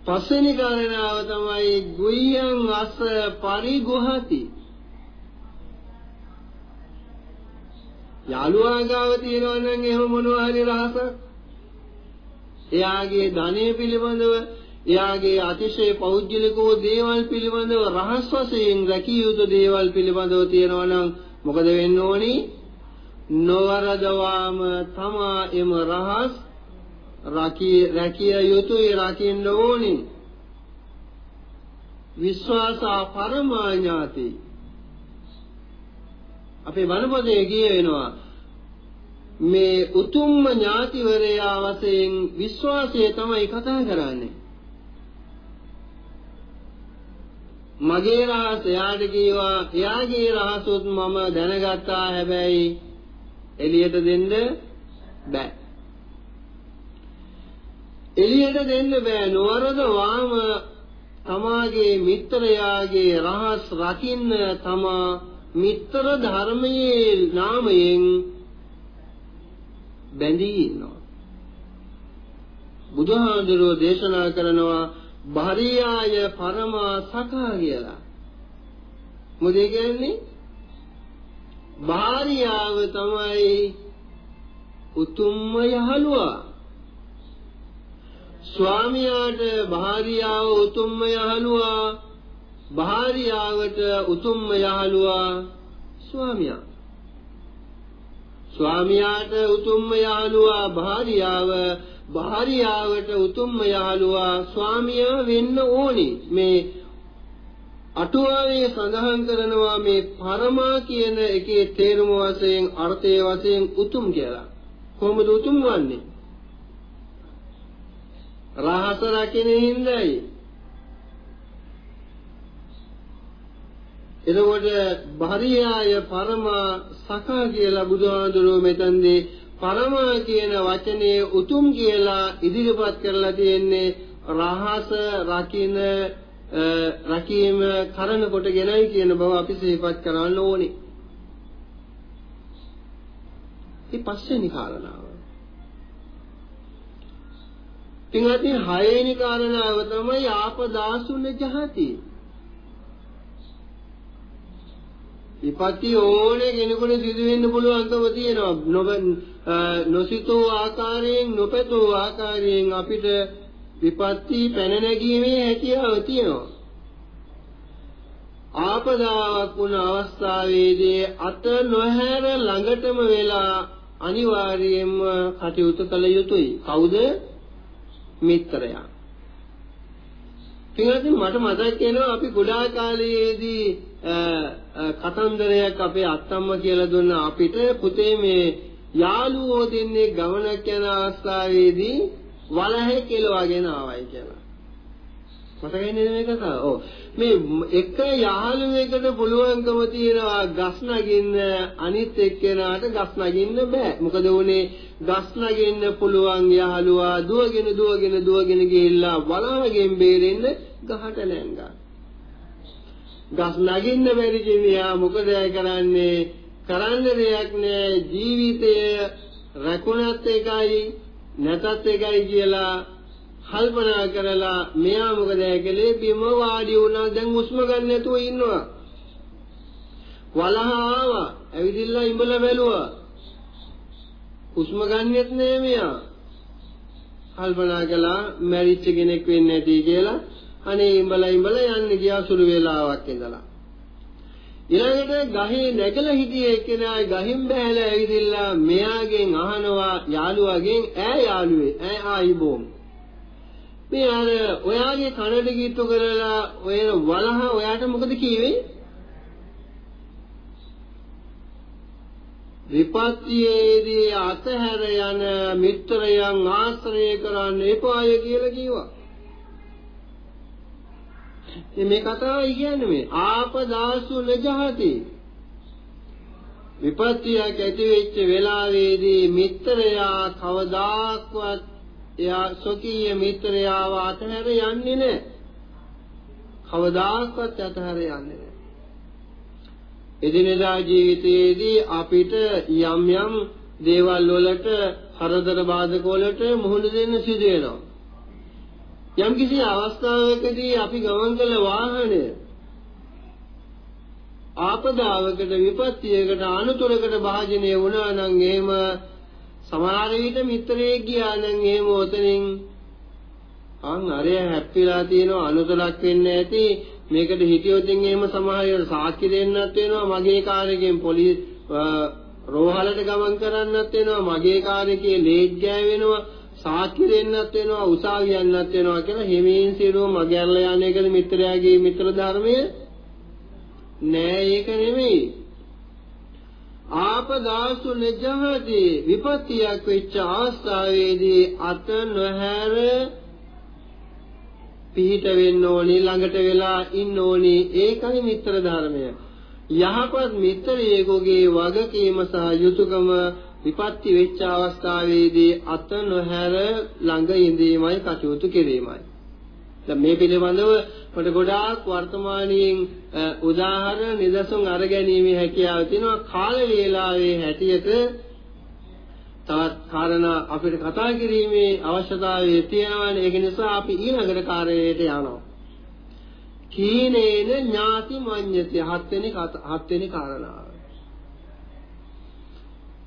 පස්වෙනි කාරණාව තමයි ගුයං අස පරිගුහති. යාළුවා ගාව තියෙනවා නම් එහෙම මොනවා හරි රහසක්? එයාගේ ධනෙ පිළිබඳව එයාගේ අතිශය පෞද්ගලිකෝ දේවල් පිළිබඳව රහස් වශයෙන් රැකිය යුතු දේවල් පිළිබඳව තියෙනවා නම් මොකද වෙන්න ඕනි? නොවරදවාම තමා එම රහස් රැකිය රැකිය යුතුයි රකින්න ඕනි. විශ්වාසා පරමාඥාති. අපේ වනපදයේ කිය වෙනවා. මේ උතුම්ම ඥාතිවරයා වශයෙන් විශ්වාසය තමයි කතා කරන්නේ. මගේ රහස එයාට කීවා එයාගේ රහසුත් මම දැනගත්තා හැබැයි එළියට දෙන්න බෑ. එළියට දෙන්න බෑ. නොවරද වාම තමාගේ මිත්‍රයාගේ රහස් රකින්න තමා මිත්‍ර ධර්මයේ නාමයෙන් බැඳී ඉන්නවා. බුදුහාඳුරෝ දේශනා කරනවා භාරියාය පරමා සඛා කියලා. මොකද කියන්නේ? භාරියාව තමයි උතුම්ම යහළුවා. ස්වාමියාට භාරියාව උතුම්ම යහළුවා. භාරියාවට උතුම්ම යහළුවා ස්වාමියා. ස්වාමියාට උතුම්ම යහළුවා භාරියාව. භාරියාවට උතුම්ම යහළුවා ස්වාමියා වෙන්න ඕනි. මේ අටුවාවේ සඳහන් කරනවා මේ පරමා කියන එකේ තේරුම වශයෙන් අර්ථයේ වශයෙන් උතුම් කියලා. කොහොමද උතුම් වන්නේ? රහස රකින්න හිඳයි එතකොට භාරියාය පරමා සකා කියලා බුදුහාඳුරෝ මෙතනදී පරමා කියන වචනේ උතුම් කියලා ඉදිරිපත් කරලා තියෙන්නේ රහස රකින්න රකීම කරන කොටගෙනයි කියන බව අපි සිහිපත් කරන්න ඕනේ. ඊ පස්වෙනි කාරණාව. පින්වත්නි හයවෙනි කාරණාව තමයි ආපදාසුන ජහති. විපත්ති ඕනේ කෙනෙකුට සිදු වෙන්න පුළුවන්කම තියෙනවා. නොසිතෝ ආකාරයෙන් නොපැතෝ ආකාරයෙන් අපිට විපත්ති පැන නැගීමේ හැකියාව තියෙනවා. ආපදාවක් වුණ අවස්ථාවේදී අත නොහැර ළඟටම වෙලා අනිවාර්යයෙන්ම කටයුතු කළ යුතුයි. කවුද? මිත්‍රයා. පින්වත්නි මට මතක් වෙනවා අපි කුඩා කාලයේදී කතන්දරයක් අපේ අත්තම්මා කියලා දුන්න අපිට පුතේ මේ යාළුවෝ දෙන්නේ ගමනක් යන අවස්ථාවේදී වලහේ කෙලවගෙන ආවයි කියලා. මතකයි නේද මේ කතාව? ඔව්. මේ එක යාළුවෙකුට පුළුවන්කම තියනවා ගස් නගින්න අනිත් එක්කෙනාට ගස් නගින්න බෑ. මොකද උනේ ගස් නගින්න පුළුවන් යාළුවා දුවගෙන දුවගෙන දුවගෙන ගිහිල්ලා වලහගෙන් බේරෙන්න ගහට නැංගා. ගස් නගින්න බැරි කෙනියා මොකද කරන්නේ? කරන්න දෙයක් නෑ ජීවිතය රැකුණත් එකයි නැතත් එකයි කියලා කල්පනා කරලා මෙයා මොකද කළේ බිම වාඩි වුණා. දැන් හුස්ම ගන්න නැතුව ඉන්නවා. වලහ ආවා. ඇවිදින්න ඉඹල බැලුවා. හුස්ම ගන්නෙත් නෑ මෙයා. කල්පනා කළා මැරිච්ච කෙනෙක් වෙන්නේ නැති කියලා. අනේ ඉඹල ඉඹල යන්න ගියා සුළු වේලාවක් ඉඳලා. ඊළඟට ගහේ නැගලා හිටියේ එක්කෙනා ගහින් බෑලා ඇවිදිලා මෙයාගෙන් අහනවා යාළුවාගෙන් ඈ යාළුවේ ඈ ආයිබෝම්. මේ අර ඔයාගේ කනට ගිට්ටු කරලා ඔය වලහ ඔයාට මොකද කිව්වේ විපත්තියේදී අතහැර යන මිත්‍රයන් ආශ්‍රය කරන්න එපාය කියලා කිව්වා. මේ කතාව කියන්නේ මේ ආපදාසු නජහති විපත්තියක් ඇති වෙච්ච වෙලාවේදී මිත්‍රයා කවදාක්වත් එයා සොකීය මිත්‍රයාව අතහැර යන්නේ නැහැ. කවදාක්වත් අතහැර යන්නේ නැහැ. එදිනෙදා ජීවිතයේදී අපිට යම් යම් දේවල් වලට හරදර බාධක වලට මුහුණ දෙන්න සිදු වෙනවා. යම් කිසි අවස්ථාවකදී අපි ගමන් කළ වාහනය ආපදාවකට විපත්තියකට අනුතරකට භාජනය වුණා නම් එහෙම සමහර විට මිත්‍රයෙක් ගියා නම් එහෙම ඔතනින්. අන් අරය හැප්පිලා තියෙනවා අනුතරක් වෙන්න ඇති. මේකට හිතියොත් එහෙම සමහර වෙලාවට සාක්ෂි දෙන්නත් වෙනවා. මගේ කාර්යයෙන් පොලිස් රෝහලට ගමන් කරන්නත් වෙනවා. මගේ කාර්යකේ ලේජ් ගෑවෙනවා සාක්ෂි දෙන්නත් වෙනවා. උසාවි යන්නත් වෙනවා කියලා හිමින් සිරුව මගැරලා යන එකද මිත්‍රයාගේ මිත්‍ර ධර්මය? නෑ ඒක නෙමෙයි. ආපදාසු නජහති විපත්තියක් වෙච්ච අවස්ථාවේදී අත නොහැර පිහිට වෙන්න ඕනි ළඟට වෙලා ඉන්න ඕනි. ඒකයි මිත්‍ර ධර්මය. යහපත් මිත්‍රයෙකුගේ වගකීම සහ යුතුයකම විපත්ති වෙච්ච අවස්ථාවේදී අත නොහැර ළඟ ඉඳීමයි කටයුතු කිරීමයි. දැන් මේ පිළිබඳව මට ගොඩාක් වර්තමානයෙන් උදාහරණ නිදසුන් අරගැනීමේ හැකියාව තියෙනවා. කාල වේලාවේ හැටියට තවත් කාරණා අපිට කතා කිරීමේ අවශ්‍යතාවය තියෙනවානේ. ඒක නිසා අපි ඊළඟට කාර්යයට යනවා. කීනේන ඥාති මඤ්ඤති. හත්වෙනි හත්වෙනි කාරණාව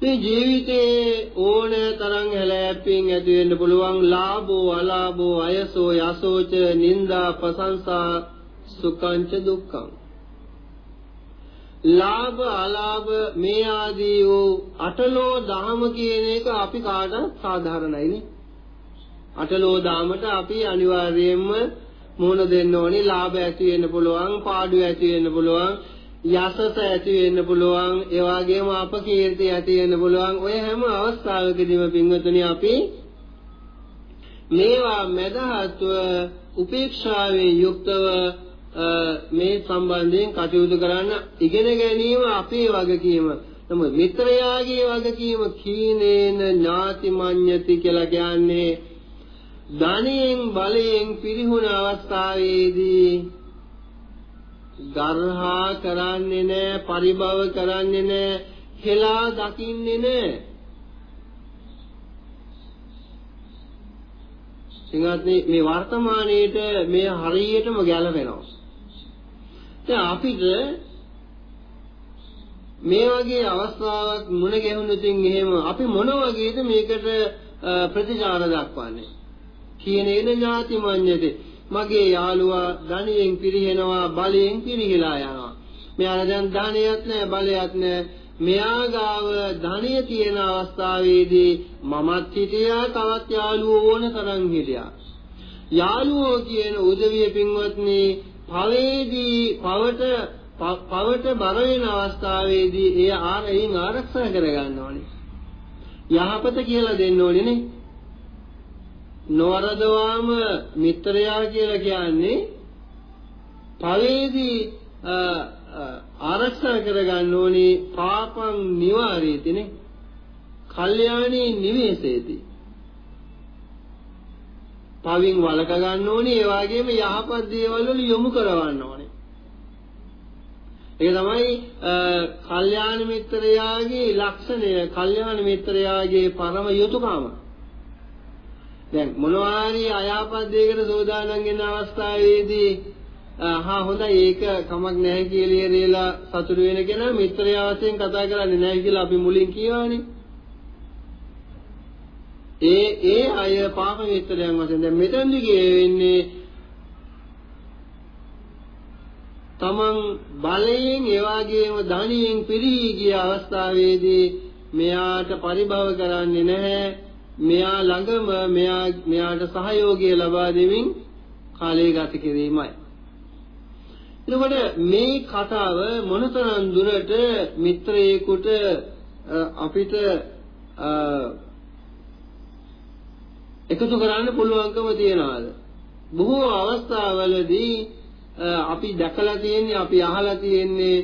මේ ජීවිතේ ඕන තරම් හැලෑප්පින් ඇති වෙන්න පුළුවන් ලාභෝ අලාභෝ අයසෝ යසෝච නිന്ദා ප්‍රශංසා සුඛංච දුක්ඛං. ලාභ අලාභ මේ ආදී වූ අටලෝ දහම කියන එක අපි කාටත් සාධාරණයිනේ අටලෝ දාමට අපි අනිවාර්යයෙන්ම මුහුණ දෙන්න ඕනේ. ලාභ ඇති වෙන්න පුළුවන් පාඩු ඇති වෙන්න පුළුවන්. යසස ඇති වෙන්න පුළුවන් ඒ වගේම අපකීර්තිය ඇති වෙන්න පුළුවන් ඔය හැම අවස්ථාවකදීම පින්වතුනි අපි මේවා මදහත්ව උපේක්ෂාවෙන් යුක්තව මේ සම්බන්ධයෙන් කටයුතු කරන්න ඉගෙන ගැනීම අපේ වගකීම. නමුත් මිත්‍රයාගේ වගකීම කීනේන ඥාතිමඤ්ඤති කියලා කියන්නේ ධනයෙන් බලයෙන් පිරිහුණ අවස්ථාවේදී ගර්හා කරන්නේ නැහැ පරිභව කරන්නේ නැහැ හෙලා දකින්නේ නැහැ සිංහත්නි මේ වර්තමානයේට මේ හරියටම ගැලපෙනවා දැන් අපිට මේ වගේ අවස්ථාවක් මුණ ගැහුණොතින් එහෙම අපි මොන වගේද මේකට ප්‍රතිචාර දක්වන්නේ? කියන එන ඥාති මඤ්ඤතේ මගේ යාළුවා ධනියෙන් පිරිහෙනවා බලයෙන් පිරිහිලා යනවා. මෙයාලා දැන් ධනියක් නැහැ බලයක් නැහැ. මෙයා ගාව ධනිය තියෙන අවස්ථාවේදී මමත් හිටියා තවත් යාළුවෝ ඕන තරම් හිටියා. යාළුවෝ කියන උදවිය පින්වත්නි පවේදී පවට පවට බර වෙන අවස්ථාවේදී එය ආරයෙන් ආරක්ෂා කරගන්න ඕනේ. යහපත කියලා දෙන්න ඕනේ නේ. නොවරදවාම මිත්‍රයා කියලා කියන්නේ ඵලයේදී ආරක්ෂා කරගන්න ඕනේ පාපං නිවාරේතිනේ. කල්යාණී නිවේසේති. පවින් වලක ගන්න ඕනේ ඒ වගේම යහපත් දේවල් වල යොමු කරවන්න ඕනේ. ඒක තමයි කල්යාණ මිත්‍රයාගේ ලක්ෂණය කල්යාණ මිත්‍රයාගේ පරම යුතුයකම දැන් මොනවාරි අයාපත් දෙයකට සෝදානම් වෙන අවස්ථාවේදී හා හොඳයි ඒක කමක් නැහැ කියලා ඉරේලා සතුටු වෙන කෙනා මිත්‍රයා වශයෙන් කතා කරන්නේ නැහැ කියලා අපි මුලින් කියවනේ. ඒ ඒ අය පාප මිත්‍රයන් වශයෙන් දැන් මෙතනදි වෙන්නේ තමන් බලයෙන් ඒ වගේම ධනියෙන් පිරී ගිය අවස්ථාවේදී මෙයාට පරිභව කරන්නේ නැහැ මෙයා ළඟම මෙයා මෙයාට සහයෝගය ලබා දෙමින් කාලය ගත කිරීමයි. එතකොට මේ කතාව මොනතරම් දුරට මිත්‍රයෙකුට අපිට එකතු කරන්න පුළුවන්කම තියනවාද? බොහෝ අවස්ථාවලදී අපි දැකලා තියෙන්නේ අපි අහලා තියෙන්නේ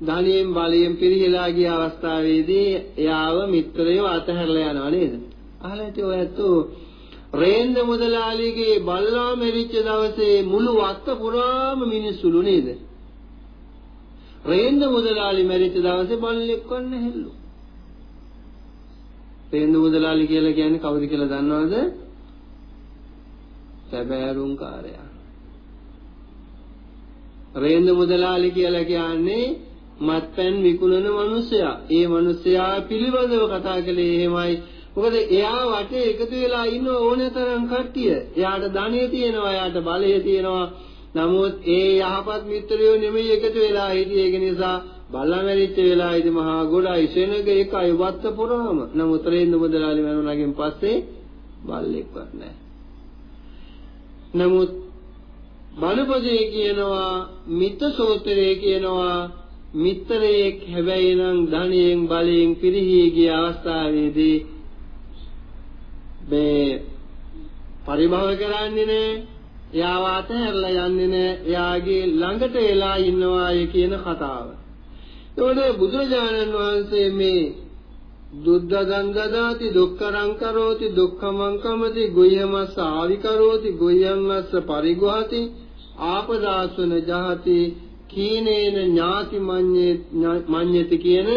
ධනියෙන් බලයෙන් පිරිහිලා ගිය අවස්ථාවේදී එයාව මිත්‍රයෝ අතහැරලා යනවා නේද? අහලා හිටිය ඔය ඇත්තෝ රේන්ද මුදලාලිගේ බල්ලා මෙරිච්ච දවසේ මුළු වත්ත පුරාම මිනිස්සුලු නේද? රේන්ද මුදලාලි මෙරිච්ච දවසේ බල්ලෙක් වන්න හැල්ලු. රේන්ද මුදලාලි කියලා කියන්නේ කවුද කියලා දන්නවද? සැබෑරුම් කාර්යයා. රේන්ද මුදලාලි කියලා කියන්නේ මත්පැන් විකුණන මිනිසයා. ඒ මිනිසයා පිළිබඳව කතා කළේ එහෙමයි. මොකද එයා වටේ එකතු වෙලා ඉන්න ඕනතරම් කට්ටිය. එයාට ධනෙ තියෙනවා, එයාට බලය තියෙනවා. නමුත් ඒ යහපත් මිත්‍රයෝ නෙමෙයි එකතු වෙලා හිටියේ. ඒක නිසා බල්ලා මැරිච්ච වෙලාවේදී මහා ගොඩයි සෙනග එකයි වත්ත පුරාම. නමුත් රේන්ද මුදලාලි මරුණගෙන් පස්සේ බල්ලෙක්වත් නැහැ. නමුත් බණපදේ කියනවා මිත්‍ර සූත්‍රයේ කියනවා මිත්‍රයෙක් හැබැයි නම් ධනියෙන් බලයෙන් පිරිහී ගිය අවස්ථාවේදී මේ පරිභව කරන්නේ නැහැ එයාව අතහැරලා යන්නේ නැහැ එයාගේ ළඟට එලා ඉන්නවා කියන කතාව. ඒකෝනේ බුදුරජාණන් වහන්සේ මේ දුද්දගං දදාති දුක්ඛරං කරෝති දුක්ඛමං කමති ගුය්‍යමස්ස ආවි කරෝති ගුය්‍යමස්ස පරිග්වාති ආපදාසන ජහති කීනේන ඥාති මඤ්ඤති කියන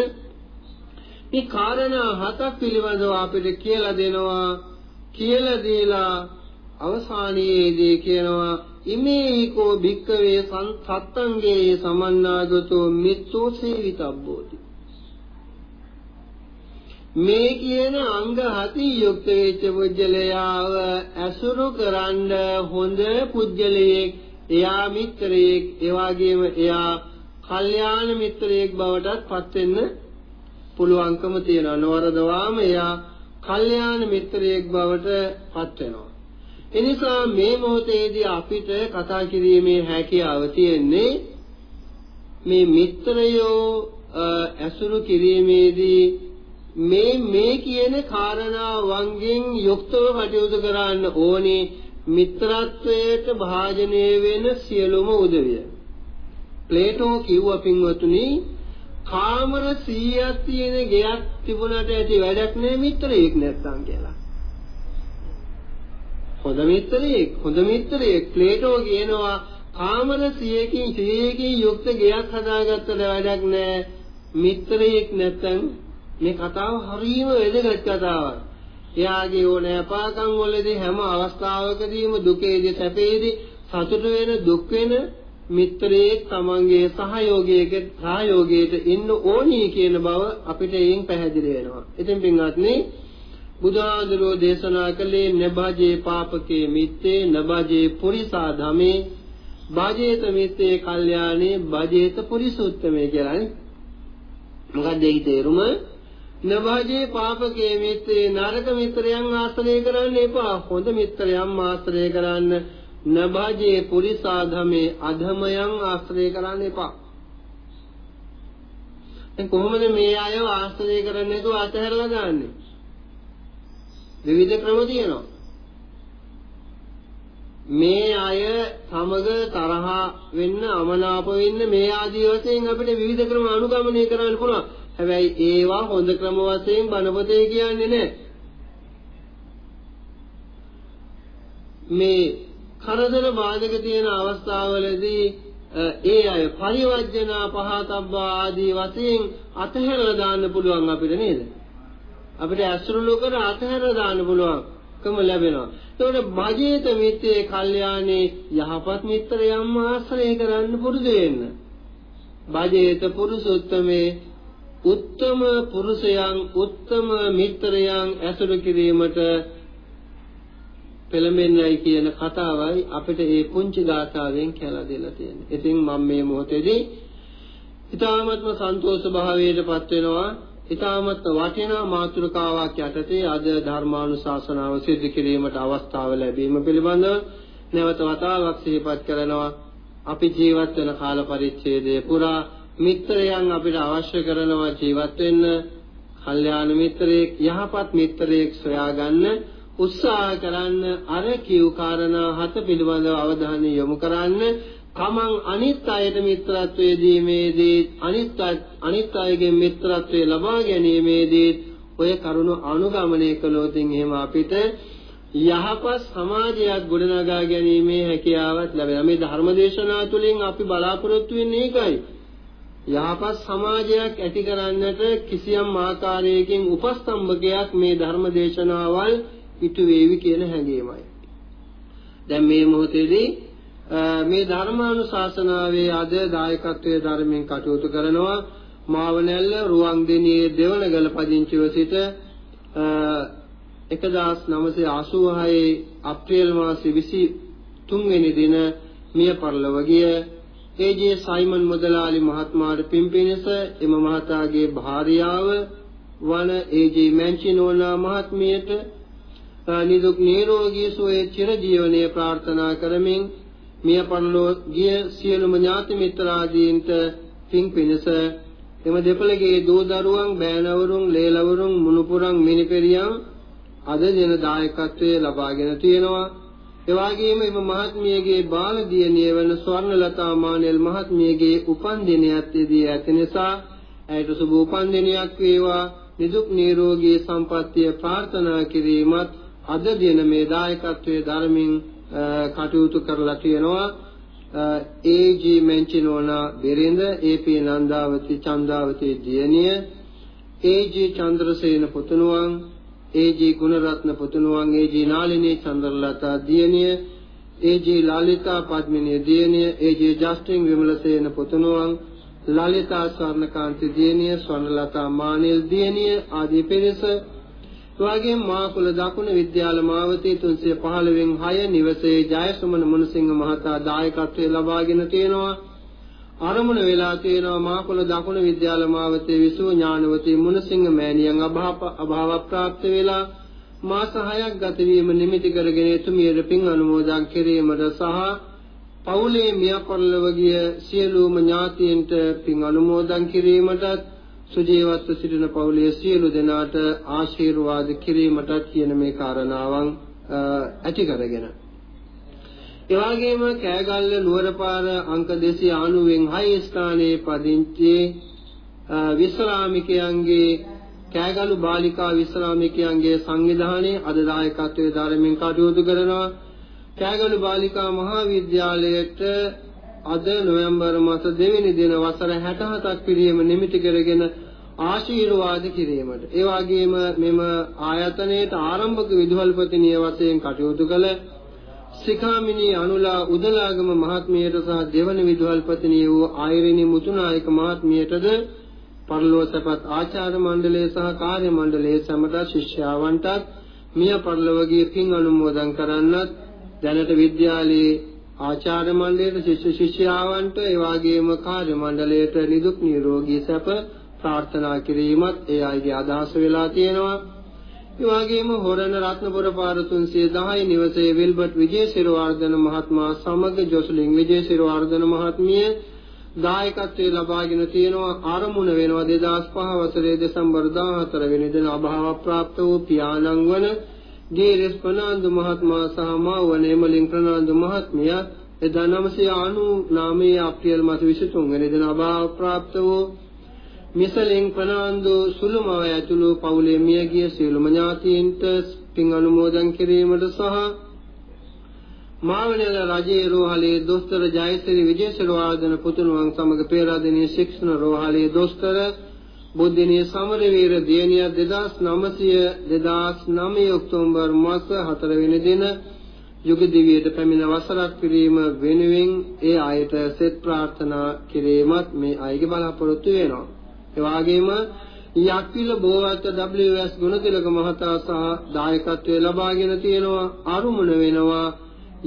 මේ කාරණා හතක් පිළිබඳව අපිට කියලා දෙනවා. කියලා දීලා අවසානයේදී කියනවා ඉමේකෝ භික්කවේ සත්තංගේ සමන්නාගතෝ මිත්‍රෝ සේවිතබ්බෝති මේ කියන අංග හතින් යුක්ත වෙච්ච පුජ්‍යලයාව ඇසුරු කරන්න හොඳ පුජ්‍යලයෙක් එයා මිත්‍රයෙක් එවාගේම එයා කල්යාණ මිත්‍රයෙක් බවටත් පත් වෙන්න පුළුවන්කම තියෙනවා. නවරදවාම එයා කල්යාණ මිත්‍රයෙක් බවට පත් වෙනවා එනිසා මේ මොහොතේදී අපිට කතා කිරීමේ හැකියාව තියෙන්නේ මේ මිත්‍රයෝ ඇසුරු කිරීමේදී මේ මේ කියන කාරණාවන්ගෙන් යුක්තව කටයුතු කරන්න ඕනේ මිත්‍රත්වයට භාජනය වෙන සියලුම උදවිය. ප්ලේටෝ කිව්වා පින්වතුනි කාමර 100ක් තියෙන ගෙයක් තිබුණාට ඇති වැඩක් නෑ මිත්‍රයෙක් නැත්තම් කියලා. හොඳ මිත්‍රයෙක් හොඳ මිත්‍රයෙක් ප්ලේටෝ කියනවා කාමර 100කින් 100කින් යුක්ත ගෙයක් හදාගත්තට වැඩක් නෑ මිත්‍රයෙක් නැත්තම් මේ කතාව හරියම වැදගත් කතාවක්. එයාගේ ඕනෑපාකම් වලදී හැම අවස්ථාවකදීම දුකේදී සැපේදී සතුට වෙන දුක් වෙන මිත්‍රයෙක් තමන්ගේ සහයෝගයක සහයෝගයට ඉන්න ඕනි කියන බව අපිට එයින් පැහැදිලි වෙනවා. ඉතින් පින්වත්නි බුදුහාඳුරෝ දේශනා කළේ නබජේ පාපකේ මිත්තේ නබජේ පුරිසා ධමේ බජේත මිත්තේ කල්යාණේ බජේත පුරිසුත්තමේ කියලානේ. මොකක්ද ඒකේ තේරුම? නභජේ පාපකේ මිත්‍රේ නරක මිත්‍රයන් ආශ්‍රය කරන්න එපා හොඳ මිත්‍රයන් ආශ්‍රය කරන්න නභජේ පුරිසාධමේ අධමයන් ආශ්‍රය කරන්න එපා. දැන් කොහොමද මේ අයව ආශ්‍රය කරන්නේ නැතුව අතහැරලා දාන්නේ? විවිධ ක්‍රම තියෙනවා. මේ අය සමග තරහ වෙන්න අමනාප වෙන්න මේ ආදී වශයෙන් අපිට විවිධ ක්‍රම අනුගමනය කරන්න පුළුවන්. හැබැයි ඒවා හොඳ ක්‍රම වශයෙන් බණපොතේ කියන්නේ නැහැ. මේ කරදර බාධක තියෙන අවස්ථාවලදී ඒ අය පරිවර්ජනා පහතබ්බා ආදී වශයෙන් අතහැරලා දාන්න පුළුවන් අපිට නේද? අපිට අසුරු ලෝකර අතහැරලා දාන්න පුළුවන්කම ලැබෙනවා. ඒතකොට භජේත මිත්‍රේ කල්යාණේ යහපත් මිත්‍රයන්ම ආශ්‍රය කරන්න පුරුදු වෙන්න. භජේත පුරුෂෝත්තමේ උත්තම පුරුෂයන් උත්තම මිත්‍රයන් ඇසුරු කිරීමට පෙළඹෙන්නයි කියන කතාවයි අපිට මේ පුංචි ගාථාවෙන් කියලා දෙලා තියෙන්නේ. ඉතින් මම මේ මොහොතේදී ඊ타මත්ම සන්තෝෂ භාවයටපත් වෙනවා. ඊ타මත් වටිනා මාතෘකාවක් යටතේ අද ධර්මානුශාසනාව සිදු කිරීමට අවස්ථාව ලැබීම පිළිබඳව නැවත වතාවක් සිහිපත් කරනවා. අපි ජීවත් වෙන කාල පරිච්ඡේදය පුරා මිත්‍රයන් අපිට අවශ්‍ය කරනවා ජීවත් වෙන්න කල්යාණ මිත්‍රයෙක් යහපත් මිත්‍රයෙක් සොයාගන්න උත්සාහ කරන්න අර කිව් කාරණා හත පිළිබඳව අවධානය යොමු කරන්න තමන් අනිත් අයට මිත්‍රත්වයේ දීමේදී අනිත් අනිත් අයගෙන් මිත්‍රත්වයේ ලබා ගැනීමේදී ඔය කරුණ අනුගමනය කළොත් එහෙම අපිට යහපත් සමාජයක් ගොඩනගා ගැනීමේ හැකියාවක් ලැබෙනවා. මේ ධර්මදේශනා තුළින් අපි බලාපොරොත්තු වෙන්නේ ඒකයි. යහපත් සමාජයක් ඇති කරන්නට කිසියම් ආකාරයකින් උපස්තම්භකයක් මේ ධර්මදේශනාවල් ඉටු වේවි කියන හැඟීමයි. දැන් මේ මොහොතේදී මේ ධර්මානුශාසනාවේ අද දායකත්වයේ ධර්මයෙන් කටයුතු කරනවා මාවනැල්ල රුවන්දෙනියේ දෙවනගල පදිංචිව සිට 1986 අප්‍රේල් මාසයේ 23 වෙනි දින මිය පරලොව ගිය ඒ.ජේ. සයිමන් මුදලාලි මහත්මයාට පින්පිනිස එම මහතාගේ භාර්යාව වන ඒ.ජේ. මැන්චිනෝනා මහත්මියට නිදුක් නිරෝගී සුවය චිර ජීවනයේ ප්‍රාර්ථනා කරමින් මිය පරලෝ ගිය සියලුම ඥාති මිත්‍රාදීන්ට පින්පිනිස එම දෙපළගේ දූ දරුවන් බෑනවරුන් ලේලවරුන් මුණුපුරන් මිනිපෙරියන් අද දින දායකත්වයේ ලබාගෙන තියෙනවා. එවාගේම එම මහත්මියගේ බාල දියණිය වන ස්වර්ණලතා මානෙල් මහත්මියගේ උපන් දිනයත් යෙදී ඇති නිසා ඇයට සුබ උපන් දිනයක් වේවා. නිදුක් නිරෝගී සම්පන්නිය ප්‍රාර්ථනා කිරීමත් අද දින මේ දායකත්වයේ ධර්මින් කටයුතු කරලා තියෙනවා ඒ.ජී. මෙන්චිනෝනා බෙරෙන්ද ඒ.පී. නන්දාවති චන්දාවති දියණිය ඒ.ජී. චන්ද්‍රසේන පුතුණුවන් ඒ.ජී. ගුණරත්න පුතුණුවන් ඒ.ජී. නාලිනී චන්ද්‍රලතා දියණිය ඒ.ජී. ලලිතා පද්මිනී දියණිය ඒ.ජී. ජස්ටින් විමලසේන පුතුණුවන් ලලිතා ස්වර්ණකාන්ති දියණිය ස්වර්ණලතා මානෙල් දියණිය ආදී පිරිස එවාගෙම මාකුල දකුණ විද්‍යාල මාවතී 315 වෙනි 6 නිවසේ ජයසුමන මුණසිංහ මහතා දායකත්වයේ ලබාගෙන තියෙනවා. අරමුණ වෙලා තියෙනවා මාකුල දකුණ විද්‍යාල මාවතේ විසු ඥානවතී මුණසිංහ මෑණියන් අභාව අභාව ප්‍රාප්ත වෙලා මාස 6ක් ගත වීම නිමිති කරගෙන එතුමියට පින් අනුමෝදන් කිරීමට සහ පවුලේ මිය පරලොව ගිය සියලුම ඥාතීන්ට පින් අනුමෝදන් කිරීමටත් සුජීවත්ව සිටින පවුලේ සියලු දෙනාට ආශිර්වාද කිරීමට කියන මේ කාරණාවන් ඇති කරගෙන. එවාගෙම කෑගල්ල නුවරපාර අංක 290 වෙන් 6 ස්ථානයේ පදිංචි විශ්‍රාමිකයන්ගේ කෑගලු බාලිකා විශ්‍රාමිකයන්ගේ සංවිධානයේ අද දායකත්වයේ ධර්මයෙන් කටයුතු කරනවා. කෑගලු බාලිකා මහාවිද්‍යාලයට අද නොවැම්බර් මාස 2 වෙනි දින වසර 67ක් පිරීම නිමිති කරගෙන ආශිර්වාද කිරීමට. ඒ වගේම මෙම ආයතනයේ ආරම්භක විදුහල්පතිනිය වශයෙන් කටයුතු කළ සිකාමිනී අනුලා උදලාගම මහත්මියට සහ දෙවන විදුහල්පතිනිය වූ ආයිරිනි මුතුනායක මහත්මියටද පරලෝසපත් ආචාර්ය මණ්ඩලයේ සහ කාර්ය මණ්ඩලයේ සමට ශිෂ්‍යාවන්ටත් මිය පරලොවගේ පින් අනුමෝදන් කරන්නත් දැනට විද්‍යාලයේ ආචාර්ය මණ්ඩලයට ශිෂ්‍ය ශිෂ්‍යාවන්ට ඒ වගේම කාර්ය මණ්ඩලයට නිදුක් නිරෝගී සැප ප්‍රාර්ථනා කිරීමත් ඒ අයගේ අදහස වෙලා තියෙනවා. ඒ වගේම හොරණ රත්නපුර පාර 310 නිවසේ විල්බර්ට් විජේසිරවර්ධන මහත්මයා සමග ජොස්ලින් විජේසිරවර්ධන මහත්මිය දායකත්වයේ ලබාගෙන තියෙනවා ආරමුණ වෙනවා 2005 වසරේ දෙසැම්බර් 14 වෙනි දින අභාව ප්‍රාප්ත වූ පියාණන් වන ජීරස් ප්‍රනාන්දු මහත්මයා සහ මාවනේ මලින් ප්‍රනාන්දු මහත්මිය එදා 999 අප්‍රේල් මාස 23 වෙනි දින අභාව ප්‍රාප්ත වූ මිසලින් ප්‍රනාන්දු සුළුමව ඇතුළු පවුලේ මියගිය සියලුම ඥාතීන්ට පින් අනුමෝදන් කිරීමට සහ මාවනල රජයේ රෝහලේ දොස්තර ජයසිරි විජේසිරවර්ධන පුතුණුවන් සමග පෙරාදෙණිය ශික්ෂණ රෝහලේ දොස්තර බුද්ධිනිය සමරවීර දියණිය 2900 2009 ඔක්තෝබර් මාස 4 වෙනි දින යුග දිවියට පැමිණ වසරක් පිරීම වෙනුවෙන් ඒ ආයත සෙත් ප්‍රාර්ථනා කිරීමත් මේ අයගේ බලාපොරොත්තු වෙනවා. ඒ වගේම යක්විල බෝවත්ත WS ගුණතිලක මහතා සහ දායකත්වයේ ලබාගෙන තියෙනවා අරුමුණ වෙනවා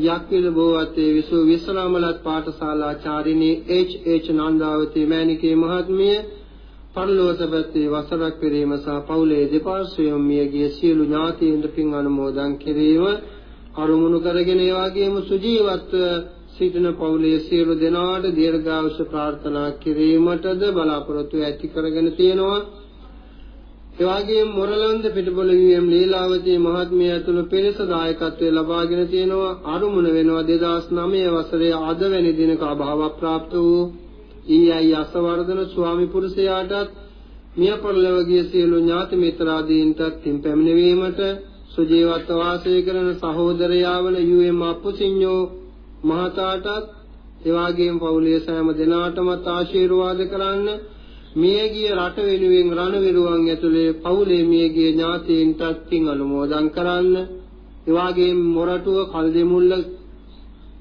යක්විල බෝවත්තේ විසු විශ්‍රාමලත් පාඨශාලාචාරිණී H.H. නන්දාවති මෑණිකේ මහත්මිය පරලෝකපති වසරක් පිරීම සහ පවුලේ දෙපාර්ශ්වයම මියගිය සියලු ඥාතීන්ට පින් අනුමෝදන් කිරීම අරුමුණු කරගෙන ඒ වගේම සුජීවත්ව සිටින පවුලේ සියලු දෙනාට දීර්ඝායුෂ ප්‍රාර්ථනා කිරීමටද බලාපොරොත්තු ඇති කරගෙන තියෙනවා. එවාගේම මොරලන්ද පිටපොළවියම් ලීලාවතී මහත්මිය ඇතුළු පිරිස දායකත්වයේ ලබාගෙන තියෙනවා. අරුමුණ වෙනවා 2009 වසරේ අද වැනි දිනක අභාව ප්‍රාප්ත වූ ඊයයි අසවර්ධන ස්වාමි පුරුෂයාටත් මිය පරලොවගිය සියලු ඥාති මිත්‍රාදීන්ටත් තින් පැමිණීමට සුජීවත්ව වාසය කරන සහෝදරයා වන යූ.එම්. අප්පුසිඤ්ඤෝ මහතාටත් එවාගේම පවුලේ සෑම දෙනාටමත් ආශිර්වාද කරන්න මියගිය රට වෙනුවෙන් රණවිරුවන් ඇතුලේ පවුලේ මියගිය ඥාතීන්ටත් පින් අනුමෝදන් කරන්න එවාගේම මොරටුව කල්දෙමුල්ල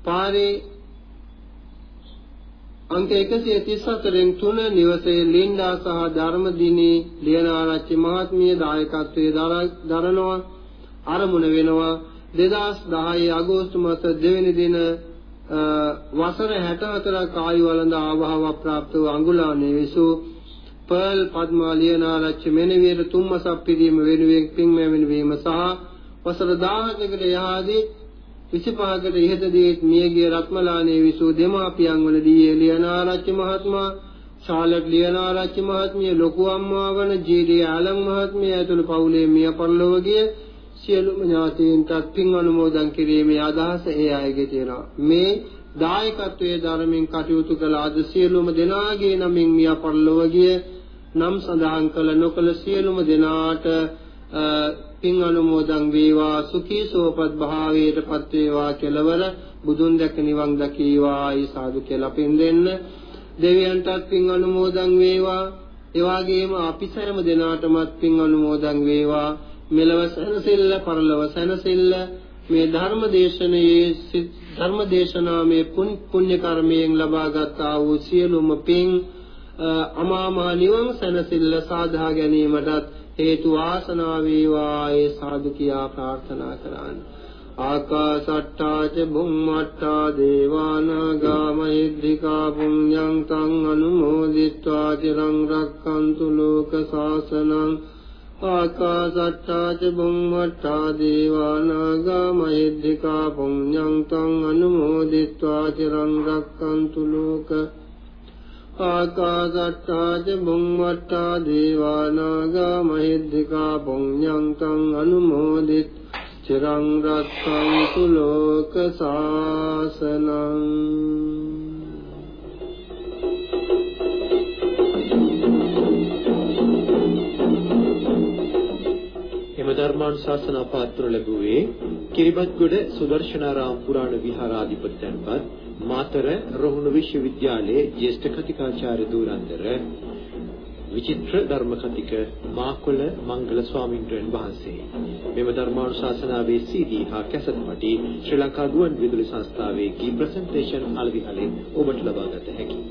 පාරේ අංක 134න් 3 නිවසේ ලින්ඩා සහ ධර්මදිනී ලියනාරච්චි මහත්මිය දායකත්වයේ දරනවා ආරමුණ වෙනවා. 2010 අගෝස්තු මාස 2 වෙනි දින වසර 64ක් ආයු වළඳ ආභාව ප්‍රාප්ත වූ අඟුලානේ විසු පර්ල් පද්මා ලියනාරච්චි මෙනවිර තුම්මසක් පිරීම වෙනුවෙන් පින් මෙවෙනවීම සහ වසර 1000කට යහදී 25කට ඉහතදී මියගිය රත්මලානේ විසූ දෙමාපියන් වන දී ලියනාරච්චි මහත්මයා ශාලට් ලියනාරච්චි මහත්මිය ලොකු අම්මා වන ජී.ඩී. ආලම් මහත්මිය ඇතුළු පවුලේ මිය පරලොව ගිය සියලුම ඥාතීන්ටත් පින් අනුමෝදන් කිරීමේ අදහස ඒ අයගේ තියෙනවා. මේ දායකත්වයේ ධර්මයෙන් කටයුතු කළ අද සියලුම දෙනාගේ නමින් මිය පරලොව ගිය නම් සඳහන් කළ නොකළ සියලුම දෙනාට පින් අනුමෝදන් වේවා. සුඛී සෝපත් භාවයටපත් වේවා කෙලවර බුදුන් දැක නිවන් දකීවායි සාදු කියලා පින් දෙන්න දෙවියන්ටත් පින් අනුමෝදන් වේවා. එවාගේම අපි සෑම දෙනාටමත් පින් අනුමෝදන් වේවා. මෙලව සැනසෙල්ල පරලොව සැනසෙල්ල මේ ධර්ම දේශනයේ ධර්ම දේශනාමේ පුණ්‍ය කර්මයෙන් ලබාගත් ආ වූ සියලුම පින් අමා මහ නිවන් සැනසෙල්ල සාධා ගැනීමටත් හේතු ආසනා වේවා ඒ සාදු කියා ප්‍රාර්ථනා කරාන්. ආකාසට්ටා ච බුම්මට්ටා දේවානාගා මහිද්దికා පුඤ්ඤං තං අනුමෝදිත්වා චිරං රක්칸තු ලෝක සාසනං. ආකාසට්ටා ච බුම්මට්ටා දේවානාගා මහිද්దికා පුඤ්ඤං තං අනුමෝදිත්වා චිරං රක්칸තු ලෝක සාසනං ආකාසට්ටා ච බුම්මට්ටා දේවානාගා මහිද්దికා පුඤ්ඤං තං අනුමෝදිත් චිරං රක්ඛන්තු ලෝක සාසනං එම ධර්මානුශාසනා පාත්‍ර ලැබුවේ කිරිබත්ගොඩ සුදර්ශනාරාම පුරාණ විහාරාධිපතියන්පත් मातर रोहन विश्वविद्यालय ज्येष्ठ කතිකාචාර්ය දූරන්දර විචිත්‍ර ධර්ම කතික මාකොළ මංගල ස්වාමින්වයන් වහන්සේ මෙම ධර්මානුශාසනාවේ CD හා කැසට් පටි ශ්‍රී ලංකා ගුවන් විදුලි සංස්ථාවේ කී ප්‍රසන්ටේෂන් අලවිහලෙන් ඔබට ලබා ගත හැකියි.